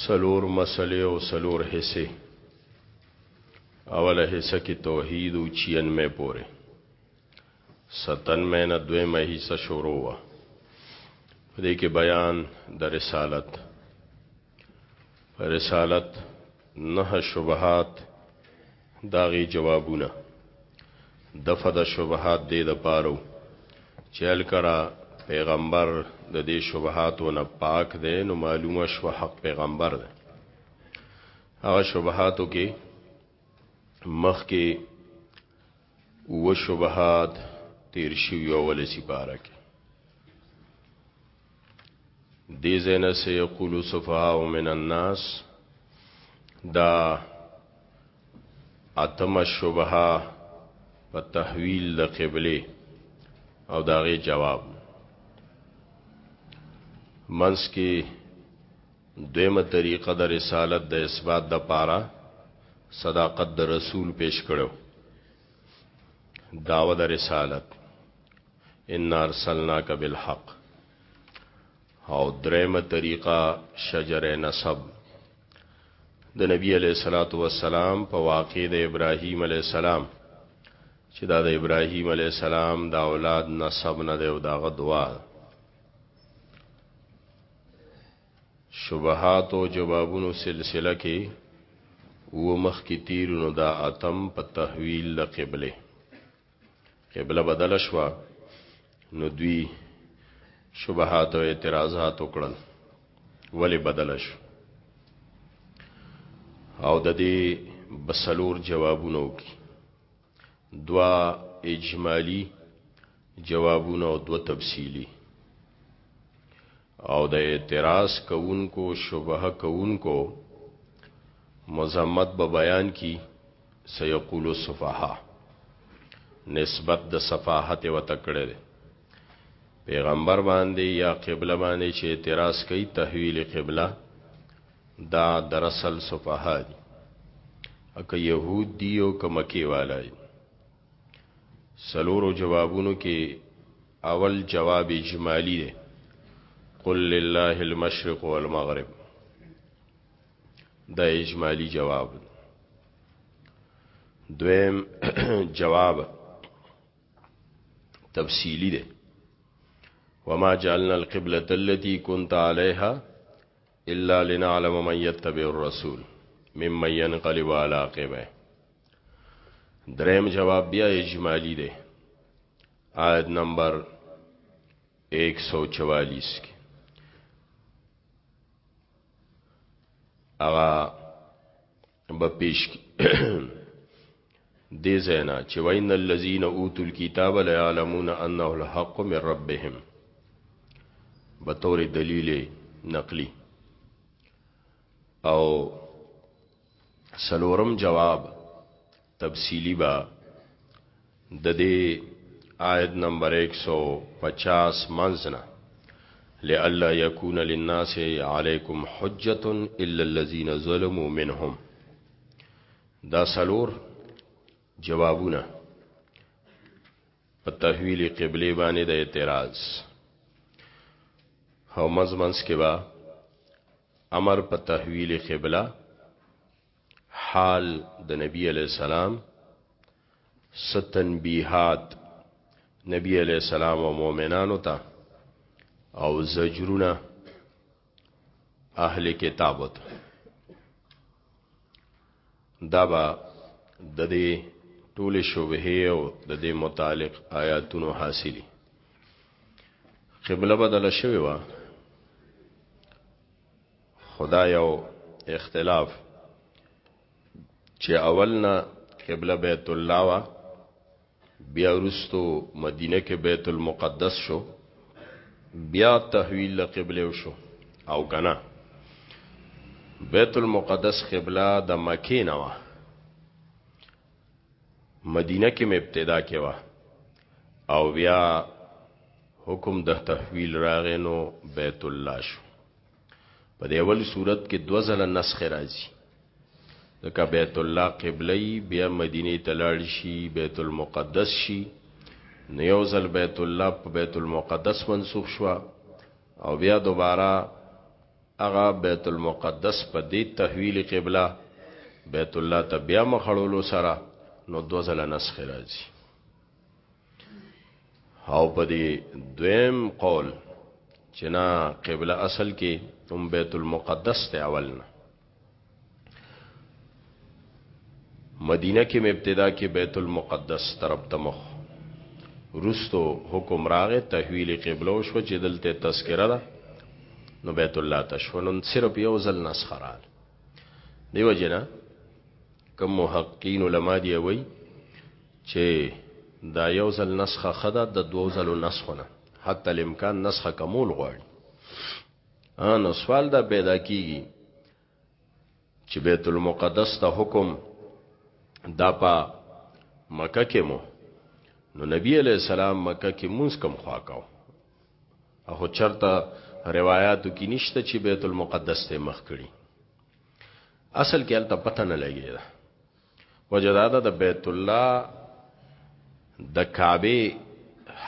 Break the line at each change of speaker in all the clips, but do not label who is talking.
سلور مسلې او سلور حصے اوله حصہ کې توحید او 96 پورې 97 نه دویمه حصہ شروع وا په دې کې بیان د رسالت رسالت نه شبهات د هغې جوابونه دفع د شبهات دې لپاره وو چې هلکره پیغمبر د دې شبهاتو نه پاک دی نو معلومه شوه حق پیغمبر دی هغه شبهاتو کې مخکې اووه شبهات تېر شوي اوله سپاره کې دی زین سے یقول صفحاء من الناس دا اتم شبهه په تحویل د قبله او داغه جواب منس کې دویمه طریقه د رسالت د اثبات د پاره صداقت د رسول پیش کړو داوه د رسالت ان ارسلناک بالحق او دریم طریقه شجر نسب د نبی علیہ الصلات والسلام په واقع د ابراهیم علیہ السلام چې دا د ابراهیم علیہ السلام د اولاد نسب نه دی او داغه دعا شبهات او جوابونو سلسله کې و مخ کې تیر نو دا اتم په تحویل د قبله قبله بدل شوه نو دوی شبهات او اعتراضات وکړل ولی بدل شو او د دې بسلور جوابونه وکي دوا اجمالی جوابونه او دو تفصیلی او د اعتراض کوونکو شبهه کوونکو مذمت به بیان کی سیقول السفهاء نسبت د صفاحت و تکړه ده پیغمبر باندې یا قبله باندې چې اعتراض کوي تحویل قبله دا درصل صفحه دي اکه يهود دي او کمکی والای سلورو جوابونو کې اول جواب اجمالی دی قل لله المشرق والمغرب دا اجمالی جواب دویم جواب تفصیلی دی وما جعلنا القبلة التي كنت عليها الا لنعلم من يتبع الرسول ممن ينقلب على عقبه دریم جواب بیا اجمالی دی آیت نمبر 144 کې اغا به پیش کی دې زینا چې وین الذین اوتوا الكتاب لا يعلمون انه الحق من ربهم به تور دلیل نقلی او څلورم جواب تفصیلی به د دې آیت نمبر 150 منځنه لئلا یکون للناس علیکم حجه الا الذين ظلموا منهم دا سلور جوابونه په تحویل قبله باندې د اعتراض او مزمنس کې با امر په تحویل قبله حال د نبی علیہ السلام ستنبیحات نبی علیہ السلام او مؤمنانو ته او زجرونه اهل کتابو ته دا به د دې ټولې شوبهې او د دې متعلق آیاتونو حاصلي قبله بدله شوې وه خدا یو اختلاف چې اول نه قبله بیت الله وا بیا وروسته مدینه کې بیت المقدس شو بیا تحویل له قبله وشو او کنه بیت المقدس قبله د مکې نه وه مدینه کې مې ابتدا کې وه او بیا حکم د تحویل راغې نو بیت الله شو په دې اول صورت کې دو ځله نسخ راځي ځکه بیت الله قبله بیا مدینه ته لاړ شي بیت المقدس شي نو یو ځل بیت الله په بیت المقدس منسوخ شو او بیا دوباره هغه بیت المقدس په دې تحویل قبله بیت الله ته بیا مخړولو سره نو دو ځله نسخ راځي او په دې دویم قول چې نه قبله اصل کې هم بیت المقدس ته اول نه مدینه کې مبتدا کې بیت المقدس طرف ته مخ رستو حکم راغې تحویل قبله شو چې دلته تذکرہ ده نو بیت الله تشونن صرف یو ځل نسخرال دیو جنا کوم محققین علما دی وی چه دا یو ځل نسخه ښه ده د دوو ځلو نسخو نه حتی الامکان نسخه کمول غواړي نو سوال دا پیدا کیږي چې بیت المقدس ته حکم دا په مکه کې مو نو نبی علی السلام مکه کې مونږ کم خوا کاو هغه چرته روایتو کې نشته چې بیت المقدس ته مخ کړي اصل کې الته پته نه لګي وجه دا ده د بیت الله د کعبه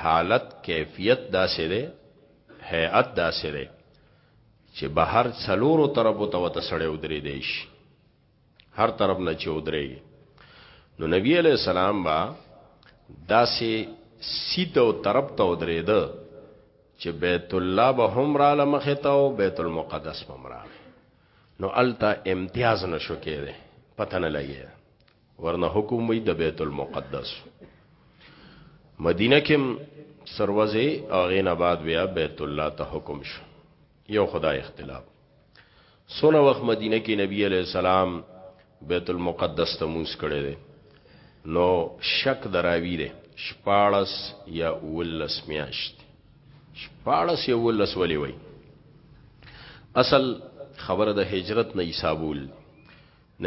حالت کیفیت داسې دی هيئت داسې دی چې بهر څلورو طرفو ته وته سړی ودرې دی شي هر طرف نه چې ودرېږي نو نبی علیہ السلام با داسې سیت او طرف ته ودرې ده چې بیت الله به هم را لمخه ته او بیت المقدس به هم راغی نو التا امتیاز نشو کېده پته نه لګي ورنه حکم وي د بیت المقدس مدینه کې سروزه او غین آباد بیا بیت الله ته حکم شو یو خدای اختلاف سونه وخت مدینه کې نبی علی السلام بیت المقدس ته مونځ کړی دی نو شک د راوي دی شپاړس یا اوولس میاشتې شپاړس یا اوولس ولې وایي اصل خبره د هجرت نه حسابول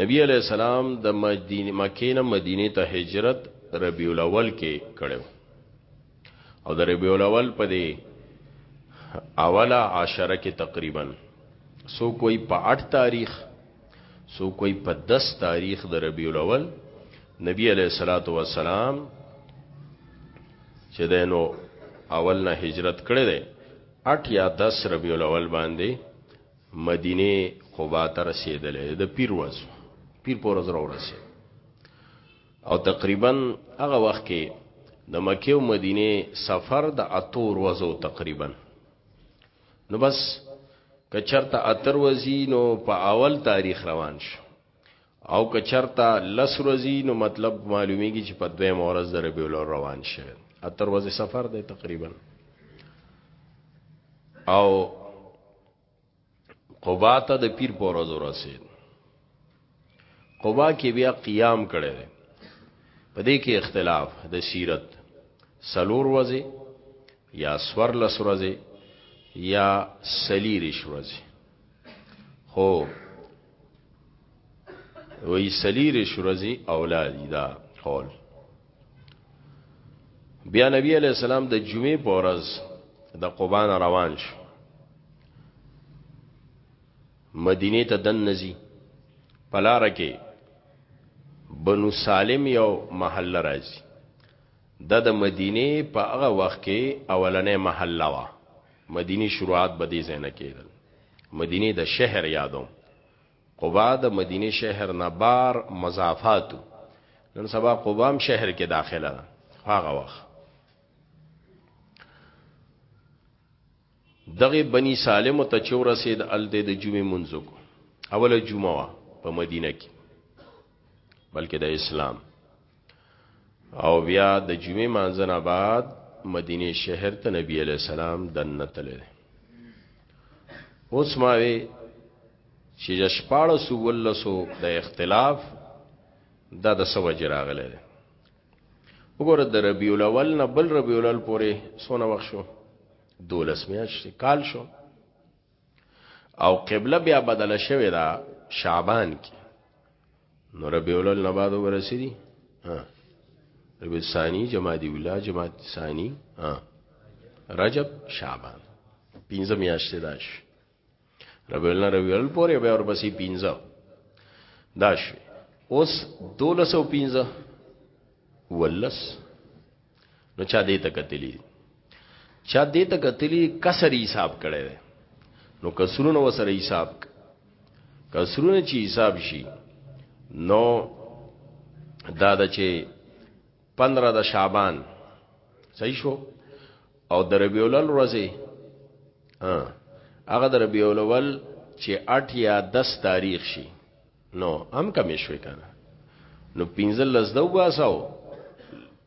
نبی علیہ السلام د مدینه مکې نه مدینه ته هجرت ربیع الاول کې کړو او د ربیع الاول په دی اوله عشره کې تقریبا سو کوئی په 8 تاریخ څوک وایي په دس تاریخ د ربیع الاول نبی علیه الصلاۃ والسلام چې دینو اول نه هجرت کړی دی 8 یا 10 ربیع الاول باندې مدینه قباء ته رسیدلې د پیر ورځ پیر پر ورځ راورسې او تقریبا هغه وخت کې د مکه او مدینه سفر د اتو ورځو تقریبا نو بس کچرته اتر وزی نو په اول تاریخ روان شو او کچرته لس ورځې نو مطلب معلومیږي چې په دویم ورځ د ربیع الاول روان شي اتر ورځې سفر دی تقریبا او قباته د پیر په ورځ ورسید قبا کې بیا قیام کړی دی په دې کې اختلاف د سیرت سلور وځي یا سور لس ورځي یا سلیریش ورځي خو وی سلیریش ورځي اولادی دا قول بیا نبی علیہ السلام د جمعې په ورځ د قبان روان شو مدینه ته دننه ځي په لاره کې بنو سالم یو محله راځي دا د مدینه په هغه وخت کې اولنې محله وه مدینه شروعات به دې ځای نه کېدل مدینه د شهر یادوم قبا د مدینه شهر نه بار مضافاتو نن سبا قبام شهر کې داخله ده هغه وخت دغه بنی سالم ته چې ورسېد هلته د جمعې مونځ وکړو اوله جمعه وه په مدینه کې بلکې د اسلام او بیا د جمعې مانځ نه بعد مدینه شهر ته نبی علی السلام دننه تللی اوس ما وی چې د شپاړه سو ولسو د اختلاف دا د سو وجه راغلی دی وګوره د ربیع الاول نه بل ربیع الاول پورې سونه وخت شو دولس میاشتې کال شو او قبله بیا بدل شوې ده شعبان کې نو ربی اولل نه بعد ورسېدي ها ربی ثانی جمادی ولا جماد ثانی ها رجب شعبان پنځه میاشتې داش ربیع الاول ربیع الاول پورې بیا ورپسې 15 دا شو اوس 1215 ولس نو چا دې ته کتلی چا دې ته کتلی کسر حساب کړي نو کسرونه وسره حساب کسرونه چې حساب شي نو دا د چې پندره د شعبان صحیح شو او د ربیع الاول ورځې هغه د ربیع الاول چې 8 یا 10 تاریخ شي نو هم کم شوي کنه نو 15 لس دو باسو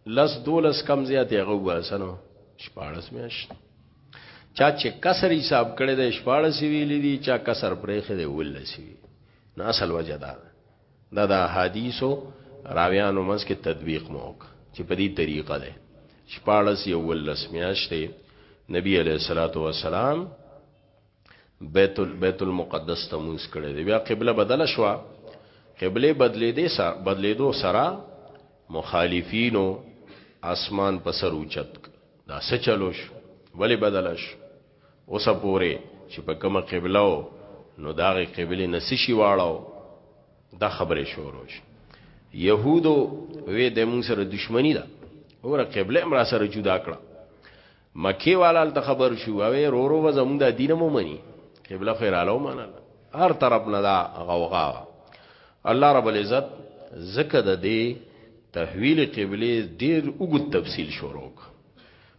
لس دولس کم زیات یې غو باسنو 14 میاشت چا چې کسر حساب کړی د 14 ویلې دي چا کسر پرېخې دی ولسی نو اصل وجه دا ده دا د احادیثو راویانو منځ کې تطبیق مو وکړ چې په دې طریقه ده شپاړس یولس میاشتې نبی علیه الصلاۃ والسلام بیت بیت المقدس ته مونږ کړی دی بیا قبله بدل شو قبله بدلې دې سره بدلې دو سره مخالفینو اسمان په سر اوچت دا څه چلو شو ولی بدل شو اوسه پورې چې په کومه قبله و نو دا غي قبله نه سشي واړو دا خبره شروع شي يهودو وې د موږ سره دښمنی ده اوره قبله امر سره جدا کړه مکی والال ته خبر شو او رورو و زموږ د دین مو مني قبله خیر الو منل هر طرف نه دا غوغا الله رب العزت زکه د دې تحویل قبله ډیر وګت تفصیل شروع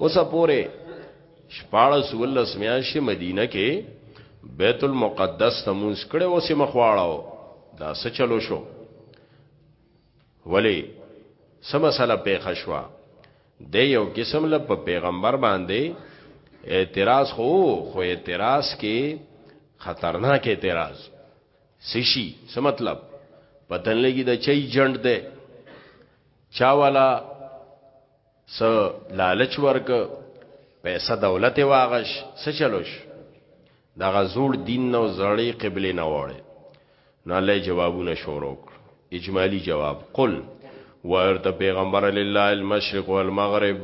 اوس پورې شپاړس ولس میاشتې مدینه کې بیت المقدس ته مونږ کړه اوس یې مخواړو دا څه چلو شو ولی سم مسله پیښه شو د یو قسم له په پیغمبر باندې اعتراض خو خو اعتراض کې خطرناک اعتراض سشي څه مطلب پتن لګي د چي جند ده چا والا څه لالچ ورک پیسې دولت واغش څه چلوش دا غزور دین نو زړی قبله نه وړي نو الله جوابونه شروع اجمالی جواب قل ورته پیغمبر لله المشرق والمغرب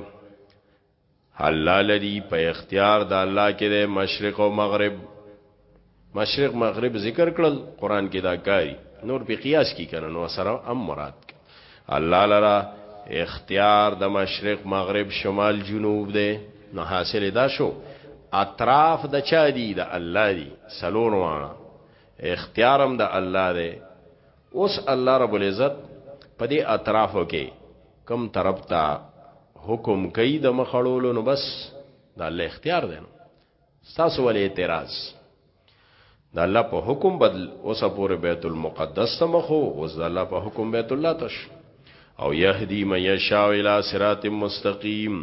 الله لري په اختیار د الله کې د مشرق او مغرب مشرق مغرب ذکر کړل قران کې دا کاری نور په قیاس کې کنه نو سره ام مراد الله لرا اختیار د مشرق مغرب شمال جنوب دی نو حاصل دا شو اطراف د چا دی د الله دی سلور وانا اختیارم د الله دی اوس الله رب العزت په دې اطرافو کې کم طرف ته حکم کوي د مخړولو نو بس د الله اختیار دی نو ستاسو ولې اعتراض د الله په حکم بدل اوس پورې بیت المقدس ته مخو اوس د الله په حکم بیت الله تش او يهدي من يشاء الى صراط مستقيم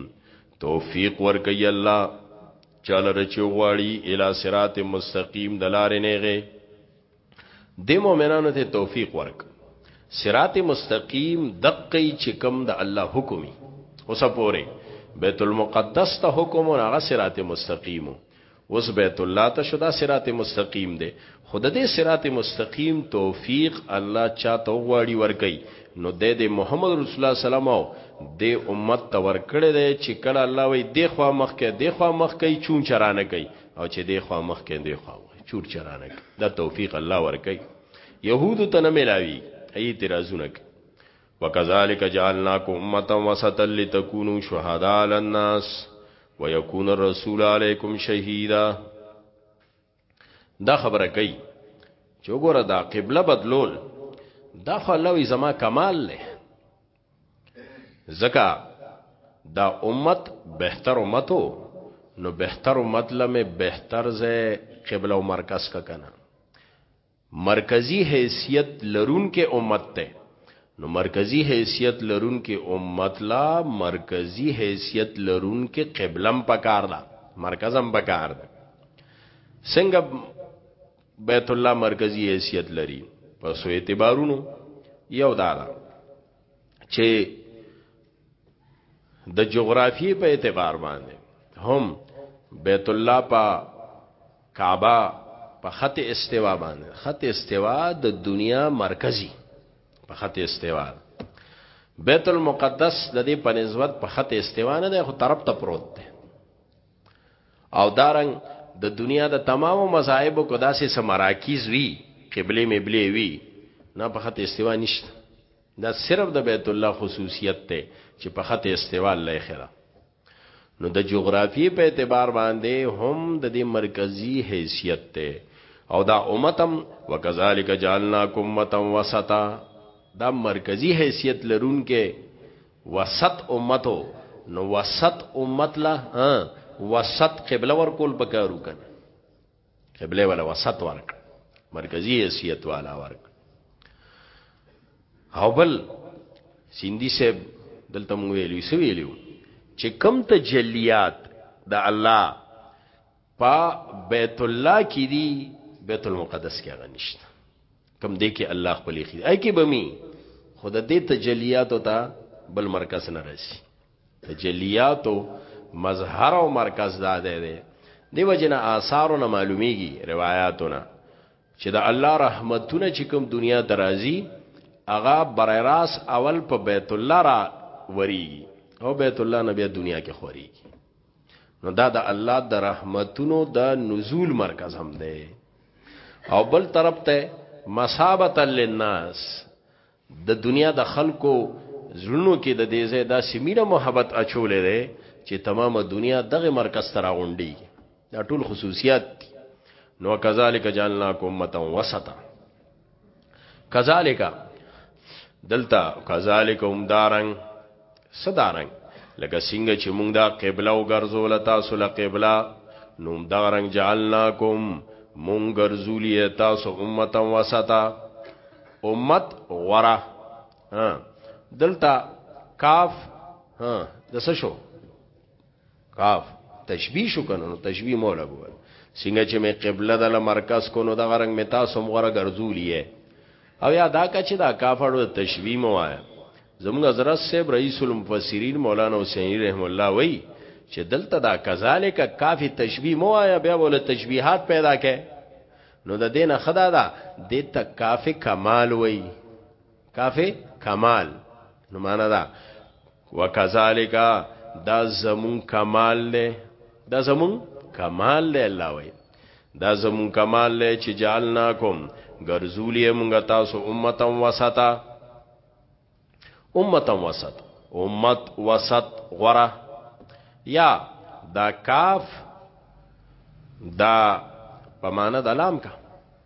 توفیق ورکي الله چاله رچو غواړي الى صراط مستقيم دلار نه غي د مؤمنانو ته توفیق ورک صراط مستقیم دقی چې کوم د الله حکمي اوس پوره بیت المقدس ته حکم او هغه صراط مستقیم اوس بیت الله ته شدا صراط مستقیم دی خود دې صراط مستقیم توفیق الله چاته غواړي ورګي نو د دې محمد رسول الله سلام او د امت ته ورکړې دی چې کله الله وي د خوا مخ کې د خوا مخ کې چون چرانه کوي او چې د خوا مخ کې د خوا چور چرانک دا توفیق الله ورکي يهودو ته نه ملاوي اي اعتراضونه کوي وکذالک جعلناکم امه وسطا لتكونوا شهداء على الناس ويكون الرسول عليكم شهيدا دا خبره کوي چې وګوره دا قبله بدلول دا خو الله وی زما کمال له زکا دا امت بهتر امتو نو بهتر امت لمه بهتر زه قبله او مرکز کا کنه مرکزی حیثیت لرون کې امت ته نو مرکزی حیثیت لرون کې امت لا مرکزی حیثیت لرون کې قبلم پکار ده مرکزم پکار ده څنګه بیت الله مرکزی حیثیت لري په سو اعتبارونو یو دا ده چې د جغرافیې په اعتبار باندې هم بیت الله په کعبه په خط استوا باندې خط استوا د دنیا مرکزی په خط استوا بیت المقدس د دې په نسبت په خط استوا نه ده خو طرف ته پروت ده او دارنګ د دا دنیا د تمامو مذاهب کو داسې سمراکیز وی قبله مبله وی نه په خط استوا نشته دا صرف د بیت الله خصوصیت ته چې په خط استوا الله خیره نو د جغرافیې په اعتبار باندې هم د دې مرکزی حیثیت ته او دا امتم وکذالک جعلناکم امه وسطا دا مرکزی حیثیت لرونکې وسط امت نو وسط امت لا وسط قبله ورکول پکارو کنه قبله ولا وسط ورک مرکزی حیثیت والا ورک او بل سیندی صاحب دلته مو ویلو سو ویلو چې کم تجلیات د الله په بیت الله کې دي بیت المقدس کې غنښت کم دې کې الله خپلې خې اې کې بمی خود دې تجلیاتو ته بل مرکز نه رسی تجلیاتو مظهر او مرکز دا دی دی دیو جنا آثارو نه معلومیږي روایتو نه چې د الله رحمتونه چې کوم دنیا درازي اغا برای راس اول په بیت الله را وریږي او بیت الله نه بیا دنیا کې خوريږي نو دا د الله د رحمتونو د نزول مرکز هم دی او بل طرف ته مصابت للناس د دنیا د خلکو زړونو کې د دې ځای دا سیمینه محبت اچولې ده چې تمامه دنیا دغه مرکز ته راغونډي دا ټول خصوصیات دي نو کذالک جعلناکم امه وسطا کذالک دلته کذالک هم دارنګ صدارنګ لکه څنګه چې موږ دا قبله وګرځول تاسو له قبله نوم دارنګ جعلناکم مونږ ګرځولې تاسو امته وسطا امت غره ها دلته کاف ها د څه شو کاف تشبیه شو کنه نو تشبیه مولا بو څنګه چې می قبله د مرکز کو نو دغه رنگ می تاسو مغره ګرځولیه او یا دا کچ دا کافړو تشبیه مو آیا زموږ حضرت صاحب رئیس المفسرین مولانا حسین رحم الله وای چې دلته دا کذالک کافی تشبیه مو آیا بیا ول تشبیهات پیدا کړي نو د دینه خدا دا د تکافی کمال وای کافی کمال نو معنا دا وکذالک دا زمون کمال له دا زمون کمال له الله وای دا زمون کمال له چې جعلناکم ګرځولې مونږ تاسو امتا وسطا امتا وسط امت وسط غره یا دا کاف دا پمانه د لام کا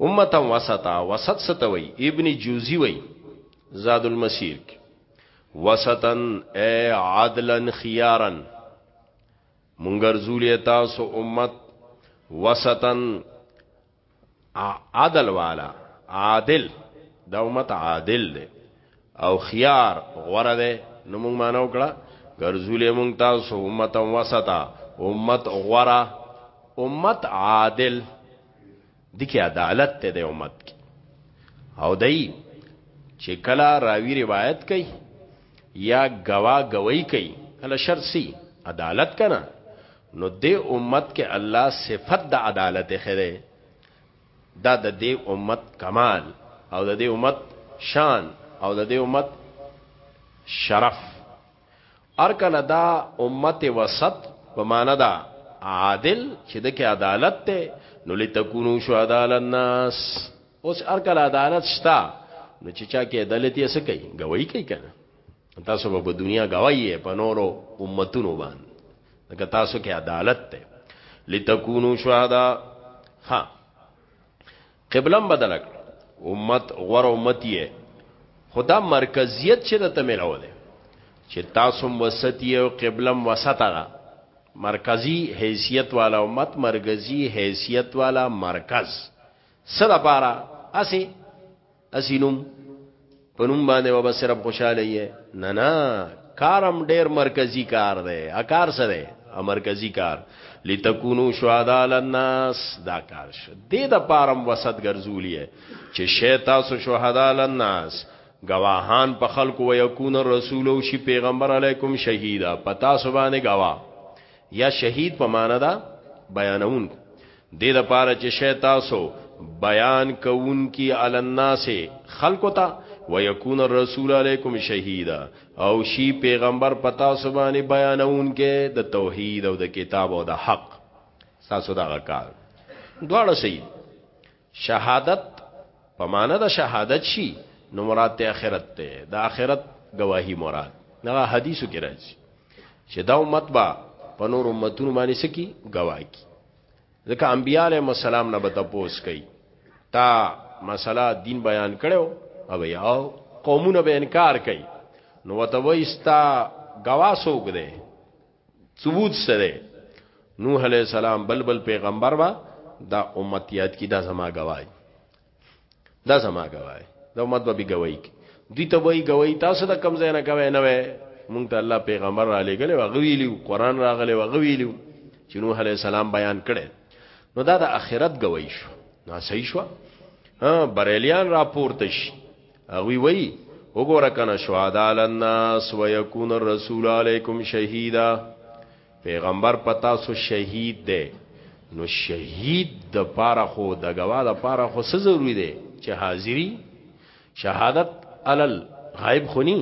امتا وسطا وسط ستوي ابن جوزي وي زاد المسير کې وسطا اي عدلا خيارا مونږر زولې تاسو امت وسطا عدل والا عادل دا امت عادل دی او خيار غوره دی نو مونږ مانو کړه ګرځولې مونږ تاسو امت وسطا امت غوره امت عادل د کې عدالت ته د امت کې او دای چې کلا راوی روایت کوي یا گوا گوي کوي کله شرط سي عدالت کنا نو د امت کې الله صفت د عدالت خره دا د دې امت کمال او د دې امت شان او د دې امت شرف ار کله دا امت وسط په معنا دا عادل چې د کې عدالت ته نو لتكونوا شهداء على الناس اوس ار کله عدالت شتا نو چې چا کې عدالت یې سکی گواہی کوي کنه تاسو په دنیا گواہی په نورو امتونو باندې لکه تاسو کې عدالت ته لتكونوا شهداء ها قبلم بدل کړ امت غور امت یې خدا مرکزیت چې د تملاو ده چې تاسو وسط یې او قبلم وسط ده مرکزی حیثیت والا امت مرکزی حیثیت والا مرکز سره بارا اسی اسینم پنوم باندې و بس صرف خوشاله یې نه نه کارم ډیر مرکزی کار دی ا کار سره ا مرکزی کار لتكونوا شهداء للناس دا کار شه د دې د پارم وسط ګرځولې چې شیطان سو شهدا للناس گواهان په خلکو ويكون الرسول او شي پیغمبر علیکم شهیدا پتا سبانه گواه یا شهید په معنا دا بیانون کو دې د پاره چې شی تاسو بیان کوونکی علی الناس خلق ته ويكون الرسول علیکم شهیدا او شی پیغمبر پتا سبانی بیانونکې د توحید او د کتاب او د حق تاسو دا کار دواړه صحیح شهادت په معنا د شهادت شي نو مراد ته اخرت ته د اخرت گواہی مراد نه حدیثو کې راځي چې دا امت با په نور امتونو باندې سکی گواہی ځکه انبیاء علیهم السلام نه به تپوس کوي تا مسله دین بیان کړو او یا قومونه به انکار کوي نو وته وایستا گواسوګ دی ثبوت سره نوح علیہ السلام بلبل پیغمبر وا دا امتیات کی دا زما گواہی دا زما گواهی دا امت به گواهی کی دوی ته وای گواهی تاسو د کم ځای نه کوي نه وای مونږ ته الله پیغمبر را لګل او غویلی قرآن راغلی او غویلی چې نوح علی السلام بیان کړي نو دا د اخرت گواهی شو نو صحیح شو ها بریلیان را پورته شي هغه وی وګوره کنه شهدا للناس ويكون الرسول عليكم شهيدا پیغمبر پتا سو شهید دی نو شهید د پاره خو د غوا د پاره خو څه ضروری دی چې حاضری شهادت علل غیب خونی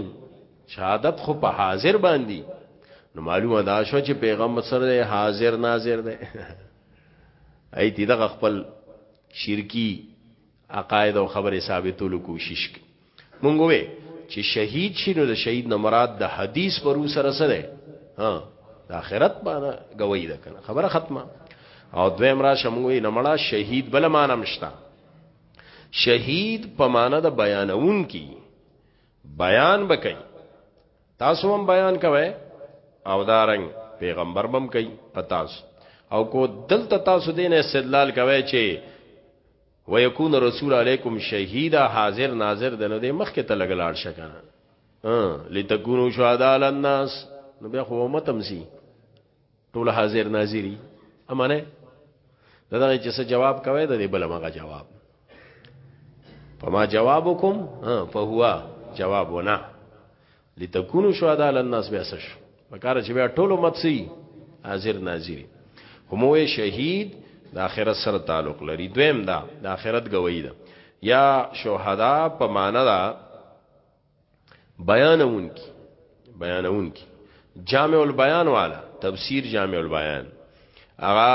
شهادت خو په حاضر باندې نو معلومه دا شو چې پیغمبر سره حاضر ناظر دی ایتی دغه خپل شرکی عقاید او خبرې ثابتولو کوشش کوي مونږ وې چې شهید شینو د شهید نه مراد د حدیث پرو سره سره ها د آخرت باندې گواہی ده کنه خبره ختمه او دویم را شموي نه مړه شهید بل مانم شتا شهید په معنا د بیانون کی بیان بکای تاسو هم بیان کوئ او دارنګ پیغمبر بم کوي پتاس او کو دلته تاسو دین استدلال کوي چې ويكون رسول عليكم شهيدا حاضر ناظر د نو دې مخکې ته لګ لاړ شه کنه لتكونوا شهداء على الناس نو بیا خو امتم سي ټول حاضر ناظری امنه دغه چې څه جواب کوي د دې بل مغه جواب فما جوابکم فهو جوابنا لتكونوا شهداء على الناس بیا سش پکاره چې بیا ټول امت سي حاضر ناظر هم وې شهید د اخرت سره تعلق لري دویم دا د اخرت گواہی ده یا شهدا په معنا دا بیانون کی بیانون کی جامع البیان والا تفسیر جامع البیان اغا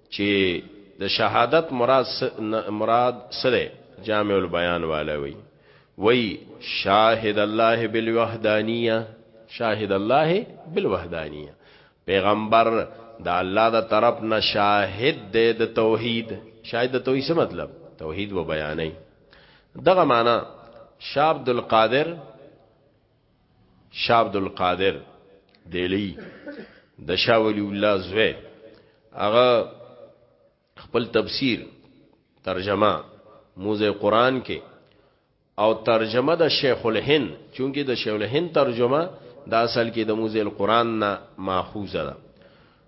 چی د شهادت مراد مراد سره جامع البیان والا وی وی شاهد الله بالوحدانیه شاهد الله بالوحدانیه پیغمبر د الله د طرف نه شاهد دی د توحید شاهد د توحید څه مطلب توحید و بیانې دغه معنی شاه عبد القادر شاه عبدالقادر دیلی د شاه ولی الله زوی هغه خپل تفسیر ترجمه موزه قران کې او ترجمه د شیخ الهند چونکی د شیخ الهند ترجمه د اصل کې د موزه القران نه ماخوذه ده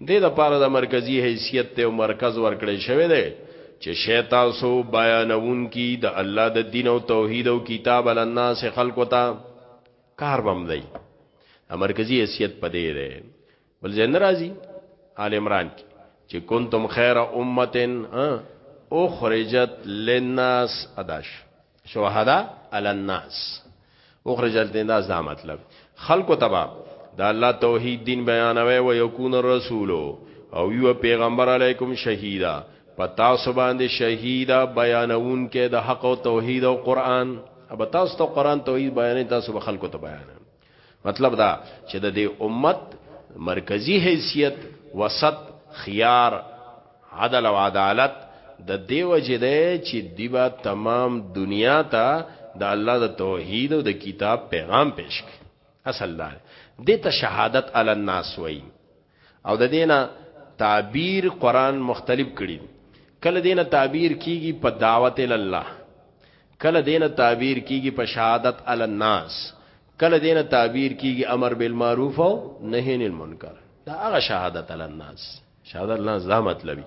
دې د پاره د مرکزی حیثیت ته او مرکز ورکړی شوی دی چې شیطان سو بیانون کی د الله د دین او توحید او کتاب الناس خلق وتا کار بم دی د مرکزی حیثیت پدې دی بل ځای ناراضي آل عمران کې چې کنتم خیر امتن اخرجت للناس اداش شهدا علی الناس اخرج الناس دا مطلب خلق تبا دا الله توحید دین بیانوي او یکون الرسول او یو پیغمبر علیکم شهیدا پتا سباند شهیدا بیانون کې د حق او توحید او قران اب تاسو ته قران توحید بیانې تاسو به خلکو ته بیان مطلب دا چې د دې امت مرکزی حیثیت وسط خيار عدل او عدالت د دیو جده چې دیبا تمام دنیا ته د الله د توحید او د کتاب پیغام پیش کړي اصل دا دې ته شهادت علی الناس وای او د دینه تعبیر قران مختلف کړي کله دینه تعبیر کیږي په دعوت ال الله کله دینه تعبیر کیږي په شهادت ال الناس کله دینه تعبیر کیږي امر بالمعروف او نهی عن المنکر دا هغه شهادت ال الناس شهادت الناس دا مطلبي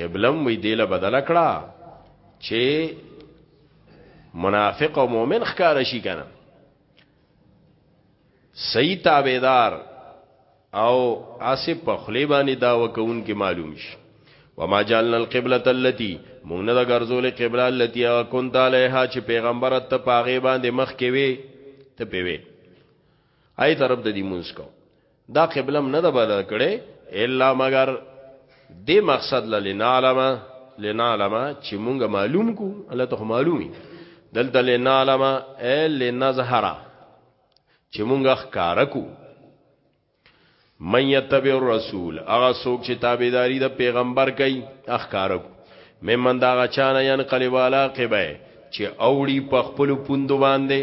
قبلم وی دیله بدل کړه چې منافق او مؤمن ښکار شي کنه صحیح تابعدار او اسه په خلی باندې دا وکون کې معلوم شي وما جعلنا القبلة التي مونږ نه ګرځول قبله التي كنت عليها چې پیغمبر ته پاغه باندې مخ کې وي ته پیوي آی طرف د دې مونږ کو دا قبله نه ده بدل کړي الا مگر دې مقصد لنعلم لنعلم چې مونږه معلوم کو الله ته معلومي دلته لنعلم ال لنظهر چې مونږه ښکارا کو من یتبع الرسول هغه څوک چې تابعداري د پیغمبر کوي اخکار کو ممن دا غچانه ین قلب علاقبه چې اوړي په خپل پوند باندې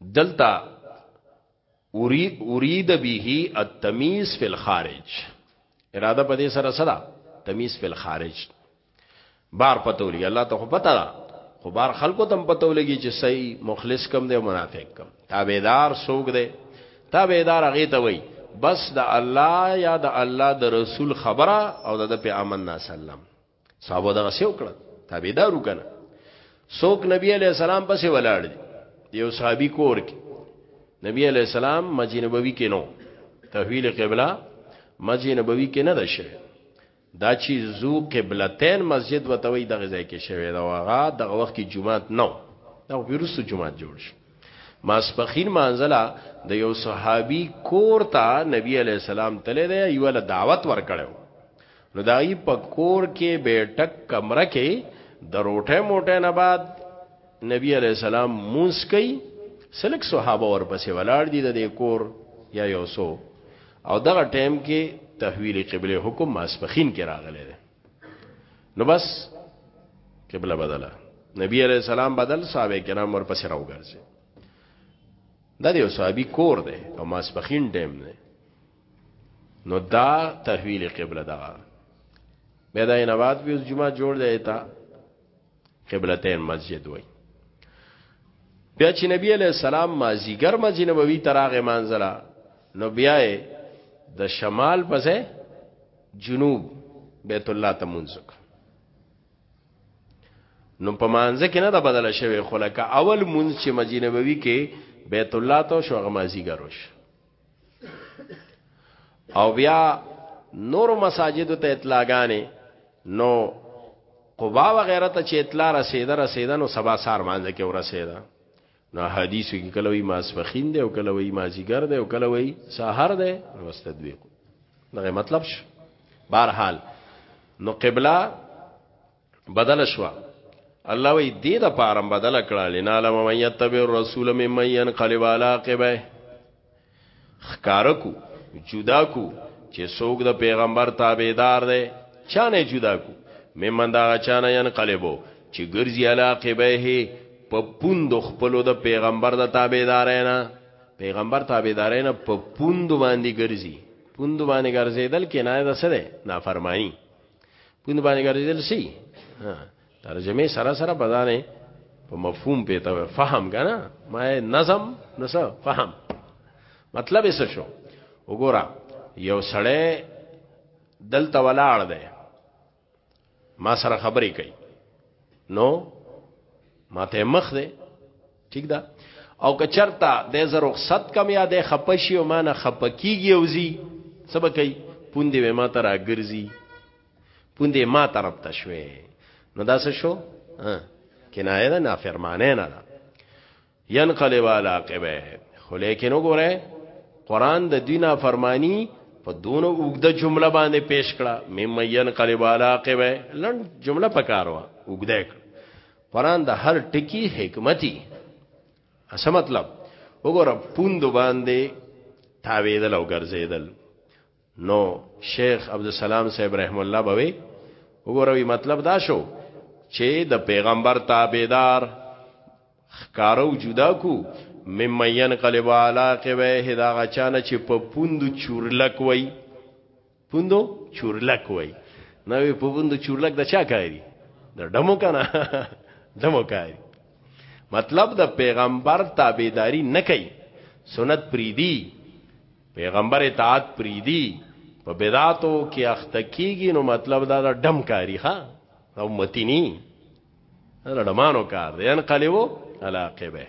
دلتا اريد به التمييز في الخارج اراده په دې سره سره تمييز في الخارج بار پته ولګي الله ته خو پته ده خو بار خلکو تم پته ولګي چې صحیح مخلص کم دی او منافق کم تابعدار سوګ دی تابعدار هغه ته وای بس د الله یا د الله د رسول خبره او د په امن سلام صحابه دغه سیو کړه تابعدارو کنه څوک نبی علی السلام پسې ولاړ دي یو صحابي کور کې نبی علی السلام مسجد نبوي کې نو تحویل قبله مسجد نبوي کې نه ده شوی دا چې زو قبلتین مسجد وتوي دغه ځای کې شوی دا هغه دغه وخت کې جمعه نو دا ویروسو جمعه جوړ شو ماسپخین مانزلا د یو صحابي کور ته نبی علی السلام تله دی یو له دعوت ورکړو نو دای په کور کې به ټک کمره کې د روټه موټه نه بعد نبی علی السلام مونږ کوي سلک صحابه ورپسې ولاړ دي د کور یا یو سو او دغه ټیم کې تحویل قبله حکم ماسپخین کې راغلی دی نو بس قبله بدله نبی علیہ السلام بدل صحابه کرام ورپسې راوګرځي دا دی صحابي کور دی او ماسپخین ټیم دی نو دا تحویل قبله دا بیا دا نه بعد به جمعه جوړ دی تا قبلتین مسجد وای بیا چې نبی علیہ السلام مازیګر مسجد نبوی تراغه منزله نو بیا د شمال پسې جنوب بیت الله ته منځک نو په مانځ کې نه دا بدل شوی خلک اول منځ چې مسجد نبوي کې بیت الله ته شو غمازي ګروش او بیا نور مساجد ته اطلاعګانې نو قبا و غیره ته چې اطلاع رسیده رسیده نو سبا سار مانځه کې ورسیده نو حدیثو کې کله وی ماسپخین دی او کله وی مازیګر دی او کله وی سحر دی نو واستدویق دغه مطلب شو بهرحال نو قبله بدل شو الله وی دې د پارم بدل کړه لنالم من يتبع الرسول ممن ينقلب على عقبه خکارکو جدا کو چې څوک د پیغمبر تابعدار دی چانه جدا کو ممن دا چانه ينقلبو چې ګرځي على عقبه په پوند خپل د پیغمبر د تابعدارینه پیغمبر تابعدارینه په پوند باندې ګرځي پوند باندې ګرځیدل کې نه ده سره نافرمانی پوند باندې ګرځیدل سي ترجمه سره سره بدانه په مفهوم پیته فهم کنه ما نظم نس فهم مطلب یې څه شو وګوره یو سړی دلته ولاړ دی ما سره خبرې کوي نو ماته مخ دی ٹھیک ده او که چرتا د زر رخصت کم یا د خپشي او معنی خپکیږي او زی سبا کوي پوندې به ما تر اگرزي پوندې ما طرف ته شوي نو دا څه شو کنایه ده نافرمانه نه ده ينقلب على عقبه خو لیکن وګوره قران د دینه فرمانی په دونو اوګده جمله باندې پیش کړه مم ينقلب على عقبه لن جمله پکاروا اوګده کړه قران د هر ټکی حکمتي څه مطلب وګوره پوند باندې تاویدل او ګرځیدل نو شیخ عبد السلام صاحب رحم الله بوي وګوره وی مطلب دا شو چې د پیغمبر تابعدار خکارو جدا کو ممین قلب علاقه وه دا غچانه چې په پوند چورلک وای پوندو چورلک وای نو په پوندو چورلک د چا کاری د ډمو کنه ډمو کاری مطلب د پیغمبر تابعداري نه کوي سنت پریدي پیغمبر اطاعت پریدي په بدعاتو کې اخته کیږي نو مطلب دا د ډم کاری ها او متینی دا ډمانو کار دی ان قلبو علاقبه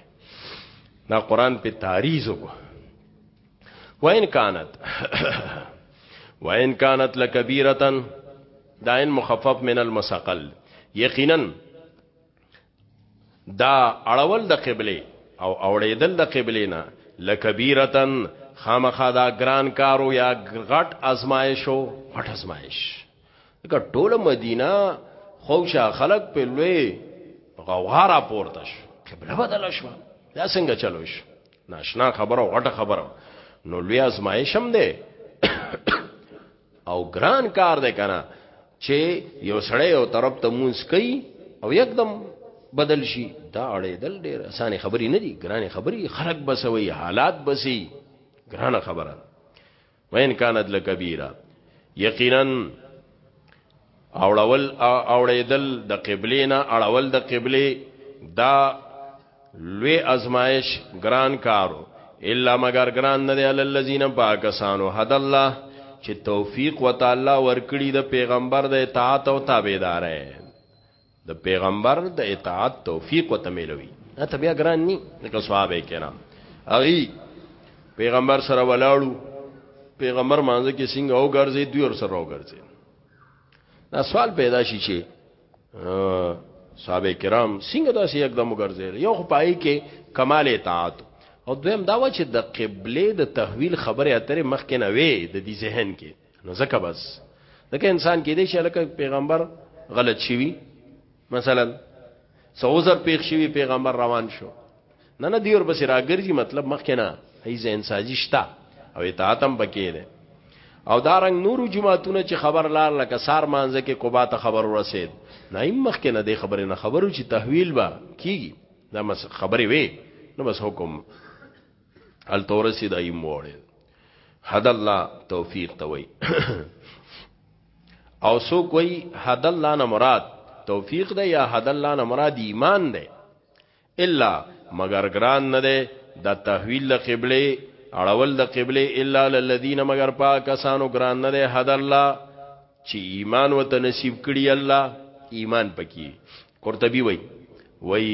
دا قران په تاریخ وګو وان کانت وان کانت لکبیره داین مخفف من المسقل یقینا دا اړول د قبله او اوړېدل د قبله نه لکبیرتن خامخا دا ګران کارو یا غټ ازمایش او غټ ازمایش دا ټوله مدینه خوشا خلق په لوی غوغا را پورته شو قبله بدل شو دا څنګه چلو شو ناشنا خبره او غټه خبره نو لوی ازمایش هم دی او ګران کار دی کنه چې یو سړی یو طرف ته مونږ کوي او یکدم بدل شي دا اړېدل ډېر اسانه خبرې نه دي ګرانه خبرې خلک بسوي حالات بسي ګرانه خبره وین کانت لکبیره یقینا اوړول اوړېدل د قبلې نه اړول د قبلې دا لوی ازمایش ګران کارو الا مگر ګران نه دی الذین پاکسانو حد الله چې توفیق وتعالى ورکړي د پیغمبر د اطاعت او تابعداري د پیغمبر د اطاعت توفیق وته ملوي دا ته بیا ګران ني لکه صحابه کرام اغي پیغمبر سره ولاړو پیغمبر مانځه کې څنګه او ګرځي دوی ور سره او ګرځي دا سوال پیدا شي چې صحابه کرام څنګه دا سي یکدم ګرځي یو خو پای کې کمال اطاعت او دویم دا و چې د قبله د تحویل خبره اترې مخکې نه وي د دې ذهن کې نو ځکه بس دغه انسان کې دی چې لکه پیغمبر غلط شوی مثلا سوزر پیښ شوی پیغمبر روان شو نه نه دیور بس راګرځي مطلب مخکې نه هي ځین سازي شتا او اطاعت هم پکې ده او دارنګ نورو جماعتونه چې خبر لار لکه سار مانځه کې کوبا ته خبر ورسید نه ایم مخ کې نه دی خبره نه خبرو چې تحویل با کیږي دا مس خبره وي نو بس حکم هلته ورسید ایم وړي حد الله توفیق ته وای او سو کوئی حد الله نه مراد توفیق ده یا حد الله نه مراد ایمان ده الا مگر ګران نه ده د تحویل د قبله اړول د قبله الا للذین مگر پاکستانو ګران نه ده حد الله چې ایمان وته نصیب کړي الله ایمان پکې قرطبي وای وای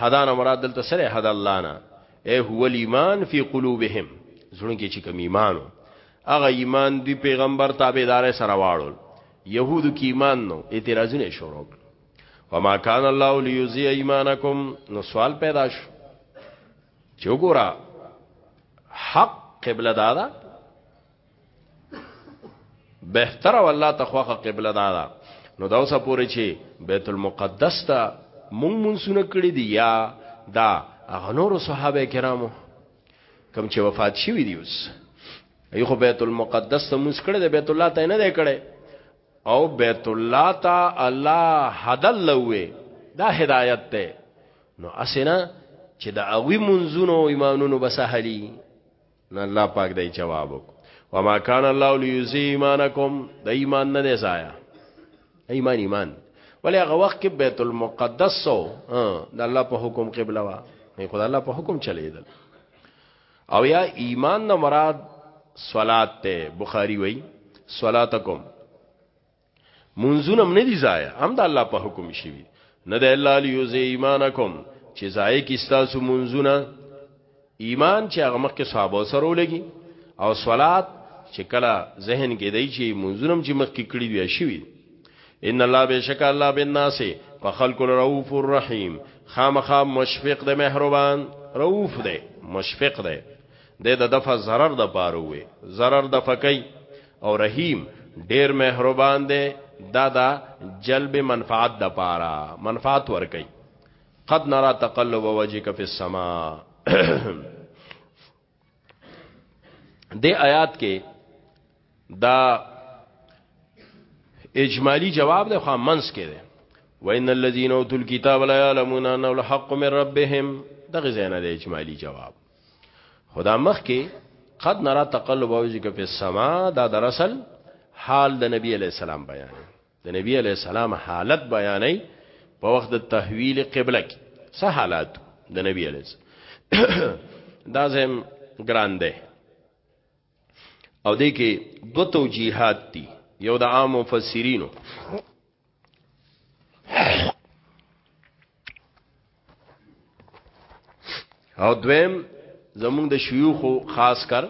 حدان مراد دلته سره حد الله نه اے هو الايمان فی قلوبهم زړه کې چې کوم ایمانو هغه ایمان دی پیغمبر تابعدار سره واړول يهودو کې ایمان نو اعتراضونه شروع وما كان الله ليذيع ايمانكم نو سوال پیدا شو چې وګوره حق قبله دادا بهتره والله تخواخه قبله دا ده نو دا اوسه پوره چی بیت المقدس ته مونږ مونږونه کړی دی یا دا هغه نور صحابه کرامو کم چې وفات شوی دی اوس ای خو بیت المقدس ته مونږ کړی دی بیت الله ته نه دی کړی او بیت الله ته الله حدل لوي دا هدایت ته نو اسنه چې د اوی منځونو ایمانونو بسهلی نو الله پاک دای جواب وک وما کان الله لیزی ایمانکم د ایمان نه نه ضایع ایمان ایمان ولی هغه وخت کې بیت المقدس سو د الله په حکم قبله وا نه خدای الله په حکم چلیدل او یا ایمان نه مراد صلات ته بخاری وای صلاتکم منځونم نه دي ضایع هم د الله په حکم شي نه د الله لیوزي ایمانکم چې ضایع کی تاسو منځونه ایمان چې هغه مخکې صحابه سره ولګي او صلات چې کله ذهن کې دی چې منځونم چې مخکې کړی دی شي ان الله بشک الله بالناس په خلق الرؤوف الرحیم خامخا مشفق د مهربان رؤوف دی مشفق دی د دفع zarar د پاره وي zarar د فکای او رحیم ډیر مهربان دی دا دا جلب منفعت د پاره منفعت ور کوي قد نرا تقلب وجهك في السماء دې آیات کې دا اجمالی جواب د خامنس کې ده وان الذين اوتوا الكتاب لا يعلمون انه الحق من ربهم دغه زینه د اجمالی جواب خدا مخ کې قد نرا تقلب وجهك في السماء دا دراصل حال د نبی علی السلام بیان د نبی علی السلام حالت بیانې په وخت د تحویل قبله کې څه حالات د نبی علی السلام دا زم ګران ده او دې کې دو توجیهات دي یو د عام مفسرینو او دویم زمونږ د شيوخ خاص کر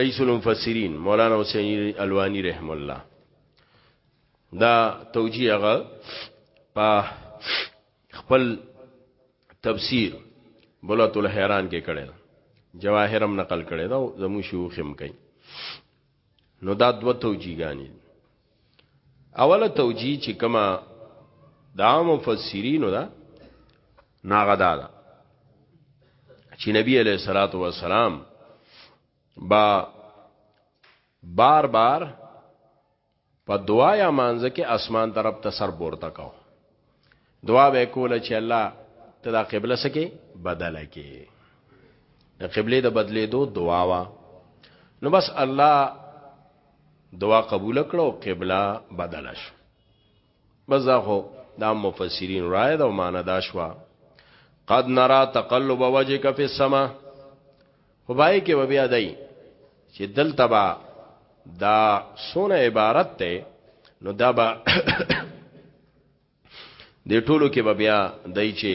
رئیس المفسرین مولانا حسین الوانی رحم الله دا توجیه هغه په خپل تفسیر بلوت الحیران کې کړی دا جواهرم نقل کړی دا زمو شیوخ هم کوي نو دا دوه توجیهګانی اوله توجیه چې کما دا مفسرینو دا ناغه دا, دا چې نبی علیہ الصلات والسلام با بار بار په دعا یا مانځه کې اسمان طرف ته سر پورته کو دعا به کوله چې الله ته دا قبله سکه بدله کې د قبله د بدلې دو دعا وا نو بس الله دعا قبول کړو قبله بدله شو بس دا خو دا مفسرین رائے دا معنی دا شوا قد نرا تقلب وجهك في السما خو بای کې به بیا دی چې دل تبا دا سونه عبارت ته نو دا با د ټولو کې به بیا دای چې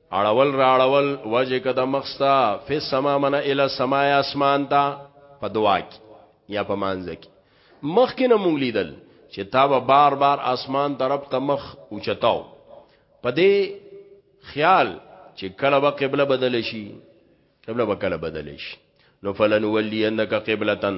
اړول را اړول وجه که د مخستا فی سما من الی سمای اسمان تا په دعا کې یا په مانځ کې مخ کې نه مونږ لیدل چې تا به بار بار اسمان طرف ته مخ اوچتاو په دې خیال چې کله به قبله بدل شي قبله به کله بدل شي نو فلن ولینک قبلتن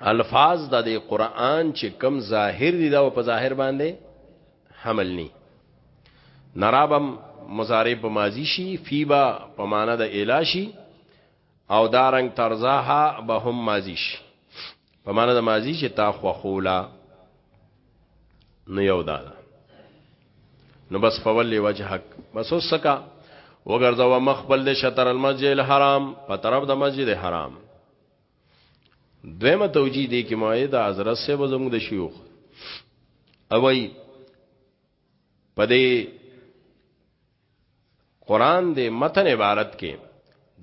الفاظ د قرآن چې کم ظاهر دي دا په ظاهر باندې حمل ني نرابم مضارع په ماضی شي فیبا په معنا د اله شي او دارنګ ترزاها به هم ماضی شي په معنا د ماضی چې تا خو خولا نو یو دادا نو بس فولی وجهک بس وسکا وګرځوا مخبل د شطر المسجد الحرام په طرف د مسجد حرام دویمه توجیه دی کې مایه د حضرت صاحب زموږ د شيوخ اوای پدې قران دې متن عبارت کې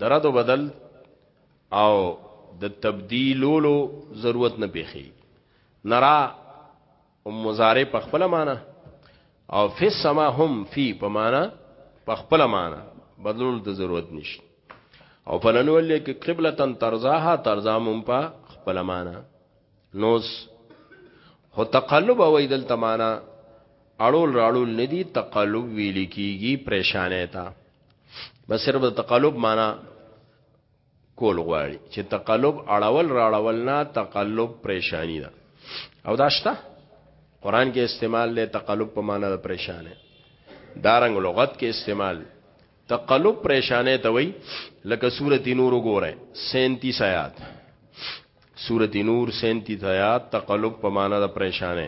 درد بدل او د تبدیلولو ضرورت نه پیخي نرا هم مضارع په خپل معنا او فی السما هم فی په معنا په خپل معنا بدلول د ضرورت نشته او فلنولې کې قبلتن ترزاها ترزا مون په خپل معنا نوس هو تقلب او ایدل تمانا اړول راړول ندی تقلب ویل کیږي پریشانه تا بس صرف د تقلب معنا کول غواړي چې تقلب اړول راړول نه تقلب پریشانی ده او دا شته قران کې استعمال له تقلب په معنی د پریشانه دارنګ لغت کې استعمال تقلب پریشانه ته وای لکه سورتی نور وګوره 37 آیات سورتی نور 37 آیات تقلب په معنی د پریشانه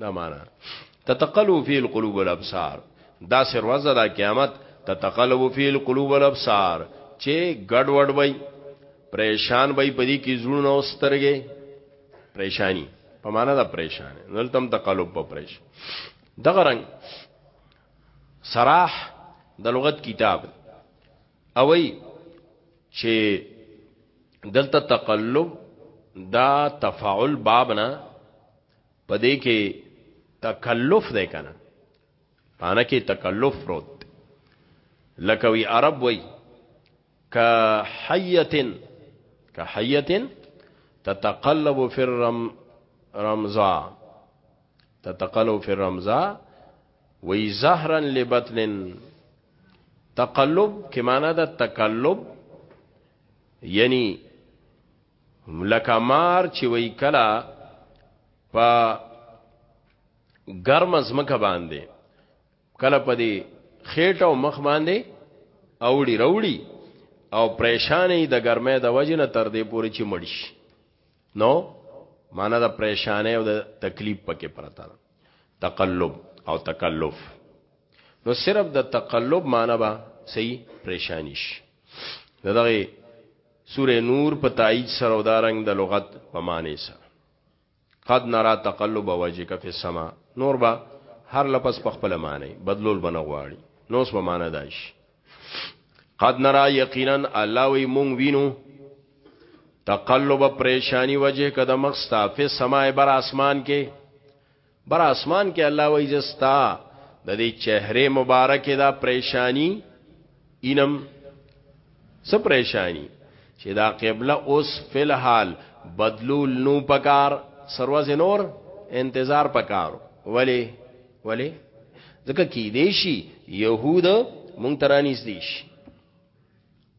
دا معنا تتقلو فی القلوب والابصار دا سر ورځ د قیامت تتقلو فی القلوب والابصار چې ګډ وډ وای پریشان وای پدې کې زړونه او سترګې پریشانی په معنا دا پریشان نلتم تقلب په پریش دغه رنگ سراح د لغت کتاب اوي چې دلته تقلب دا تفاعل باب نه په دې کې تکلف دی کنه پانه کې تکلف پروت لکه وی عرب وی که حیتن که حیتن تتقلب فی الرم رمزا تتقلب فی الرمزا وی زهرا لبطن تقلب کې معنا ده تقلب یعنی لکه مار چې وای کلا په ګرم ځمکه باندې کله په دې خېټه او مخ باندې اوړي روړي او پریشانې د ګرمۍ د وجنه تر دې پوري چې مړ شي نو معنا د پریشانې او د تکلیف پکې پرتا تقلب او تکلف نو صرف د تقلب معنا به صحیح پریشانی شي دغه سوره نور په تایید سره او دارنګ د لغت په معنی سره قد نرا تقلب وجهک فی السما نور با هر لپس په خپل معنی بدلول بنه غواړي نو سم معنی داش قد نرا یقینا الله وی مونږ وینو تقلب پریشانی وجه کده مخستا فی السما بر اسمان کې بر اسمان کې الله وای زستا د دې چهره مبارکه دا پریشانی اینم څه پریشانی چې دا قبله اوس فل حال بدلول نو پکار سروز نور انتظار پکار ولی ولی ځکه کې دیشي يهود مونږ ترانیز دیشي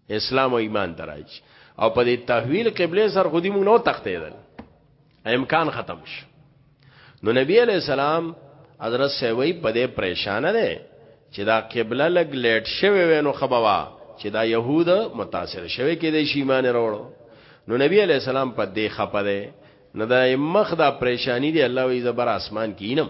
اسلام او ایمان دراج او په دې تحویل قبله سر خودي مونږ نو تختیدل امکان ختم شو نو نبی علی السلام حضرت سیوی په دې پریشان نه چې دا قبله لګ لیټ شوی وینو خبوا چې دا يهود متاثر شوی کې د شیمان وروړو نو نبی علی السلام په دې خپه ده نه د مخ دا پریشانی دی الله وی زبر اسمان کینم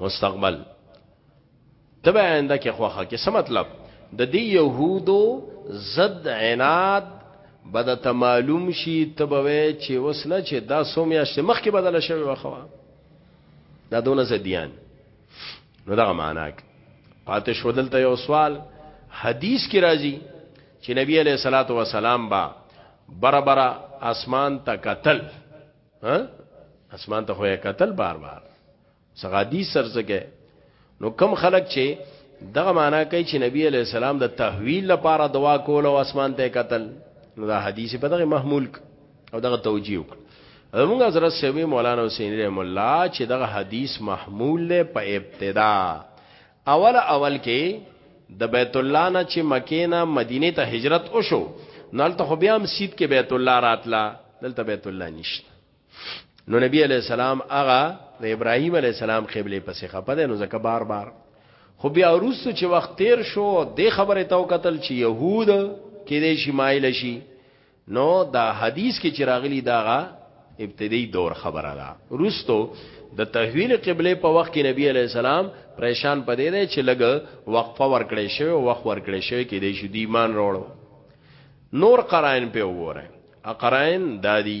مستقبل تبه آینده کې خوخه کې څه مطلب د دې يهودو زد عناد بد ته معلوم شي تبوي چې وس نه چې دا سومیا چې مخ کې بدل شوی وخوا دا دونه زديان نو دا معنا پاتې شو دلته یو سوال حدیث کې راځي چې نبی عليه الصلاه والسلام با برابر اسمان ته قتل ها اسمان ته هوې قتل بار بار سغادي سرزګه نو کم خلک چې دغه معنا کوي چې نبی علی السلام د تحویل لپاره دعا کول او اسمان ته قتل نو دا حدیث په دغه محمول او دغه توجیه وکړ موږ حضرت سیوی مولانا حسین رحم الله چې دغه حدیث محمول له په ابتدا اول اول کې د بیت الله نه چې مکې نه مدینه ته هجرت وشو نو هلته خو بیا هم سید کې بیت الله راتله دلته بیت الله نشته نو نبی علی السلام هغه د ابراهیم علی السلام قبله پسې خپده نو ځکه بار بار خو بیا وروسته چې وخت تیر شو د خبره تو قتل چې يهود کې دې شمایل شي نو دا حدیث کې چراغلی داغه ابتدی دور خبره ده روستو د تحویل قبله په وخت کې نبی علی السلام پریشان پدې دی چې لګ وقفه ورکړې شوی او وخت ورکړې شوی کې د شدی ایمان وروړو نور قرائن په وګوره اقرائن دادی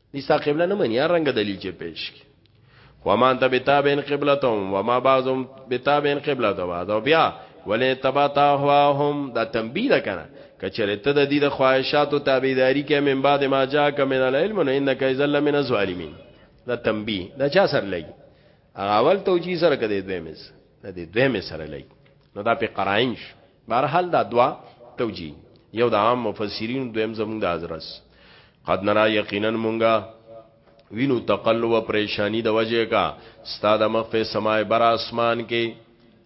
دي ستا قبله نه مني رنګ دلیل چې پیش کی وما انت بتابعين قبلتهم وما بعضهم بتابعين قبلت بعض او بیا ولې تبتا هواهم دا تنبیه ده کنه کچره ته د دې د خواهشاتو تابعداري کې من بعد ما جاءک من العلم انک اذا لمن الظالمین دا تنبیه دا چا سر لګي اول توجیه سره کده دوی مس دا دوی مس سره لګي نو دا په قرائنش بهرحال دا دوا توجیه یو د عام مفسرین دویم زمونږ د حضرت قد نرا یقینا مونږه وینو تقلو و پریشانی د وجه کا ستا د مخ په سماع بر اسمان کې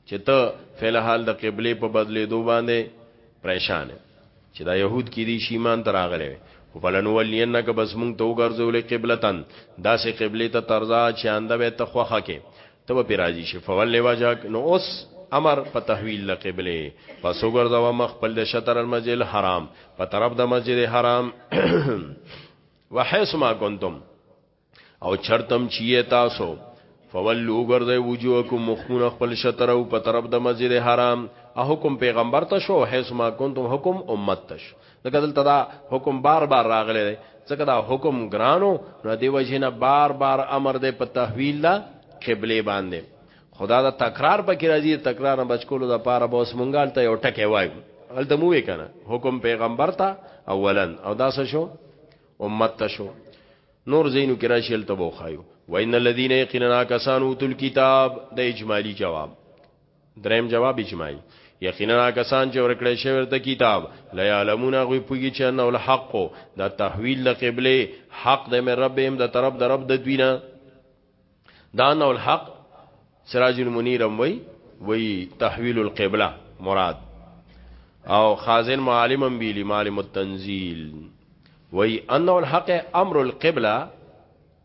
چې ته فلحال د قبله په بدلې دو باندې پریشان چې دا يهود کې دي شیمان تراغله خو فلنو ولینک بس مونږ ته وګرځولې قبلتن داسې قبله ته ترزا چې انده به تخوخه کې ته به راضی شي فول وجهک نو اوس امر په تحویل د قبله پس وګرځوا مخ خپل د شطر المسجد الحرام په طرف د مسجد حرام وحيث ما كنتم او چرتم چیه تاسو فولو ګرځي وجوهکم مخون خپل شطر او په طرف د مسجد حرام حکم پیغمبر ته شو حيث ما كنتم حکم امت ته شو لکه دلته دا حکم بار بار راغلی دی ځکه دا حکم ګرانو نو دی وجنه بار بار امر دی په تحویل دا قبله باندې خدا دا تکرار پکې راځي تکرار نه بچکولو د پاره به اوس مونږال ته یو ټکی وایو هلته مو وکنه حکم پیغمبر ته اولا او دا څه شو امت ته شو نور زینو کې راشي هلته بو خایو وان الذين يقيننا كسانو تل کتاب د اجمالی جواب دریم جواب اجماعي یقینا کسان چې ورکړې شوی ورته کتاب لا یعلمون غوی پوی چې انه الحق دا تحویل د قبله حق د مې رب هم د طرف د رب د دوینا دا انه الحق سراج المنیر هم وی وی تحویل القبله مراد او خازن معالم هم بیلی معالم التنزیل وی انه الحق امر القبله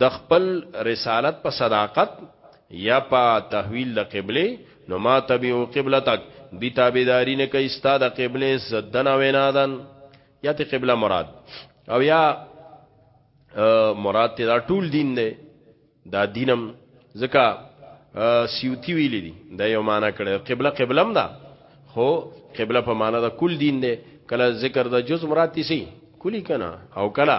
د خپل رسالت په صداقت یا په تحویل د قبله نو ما تبعو قبلتک دی تابعداری نه کوي ستا د قبله زدن او عنادن یا ته قبله مراد او یا مراد ته دا ټول دین دی دا دینم ځکه سیوتی ویل دي دا یو معنا کړي قبله قبلم دا خو قبله په معنا دا کل دین دی کله ذکر د جز مراد تي سي کلی کنا او کلا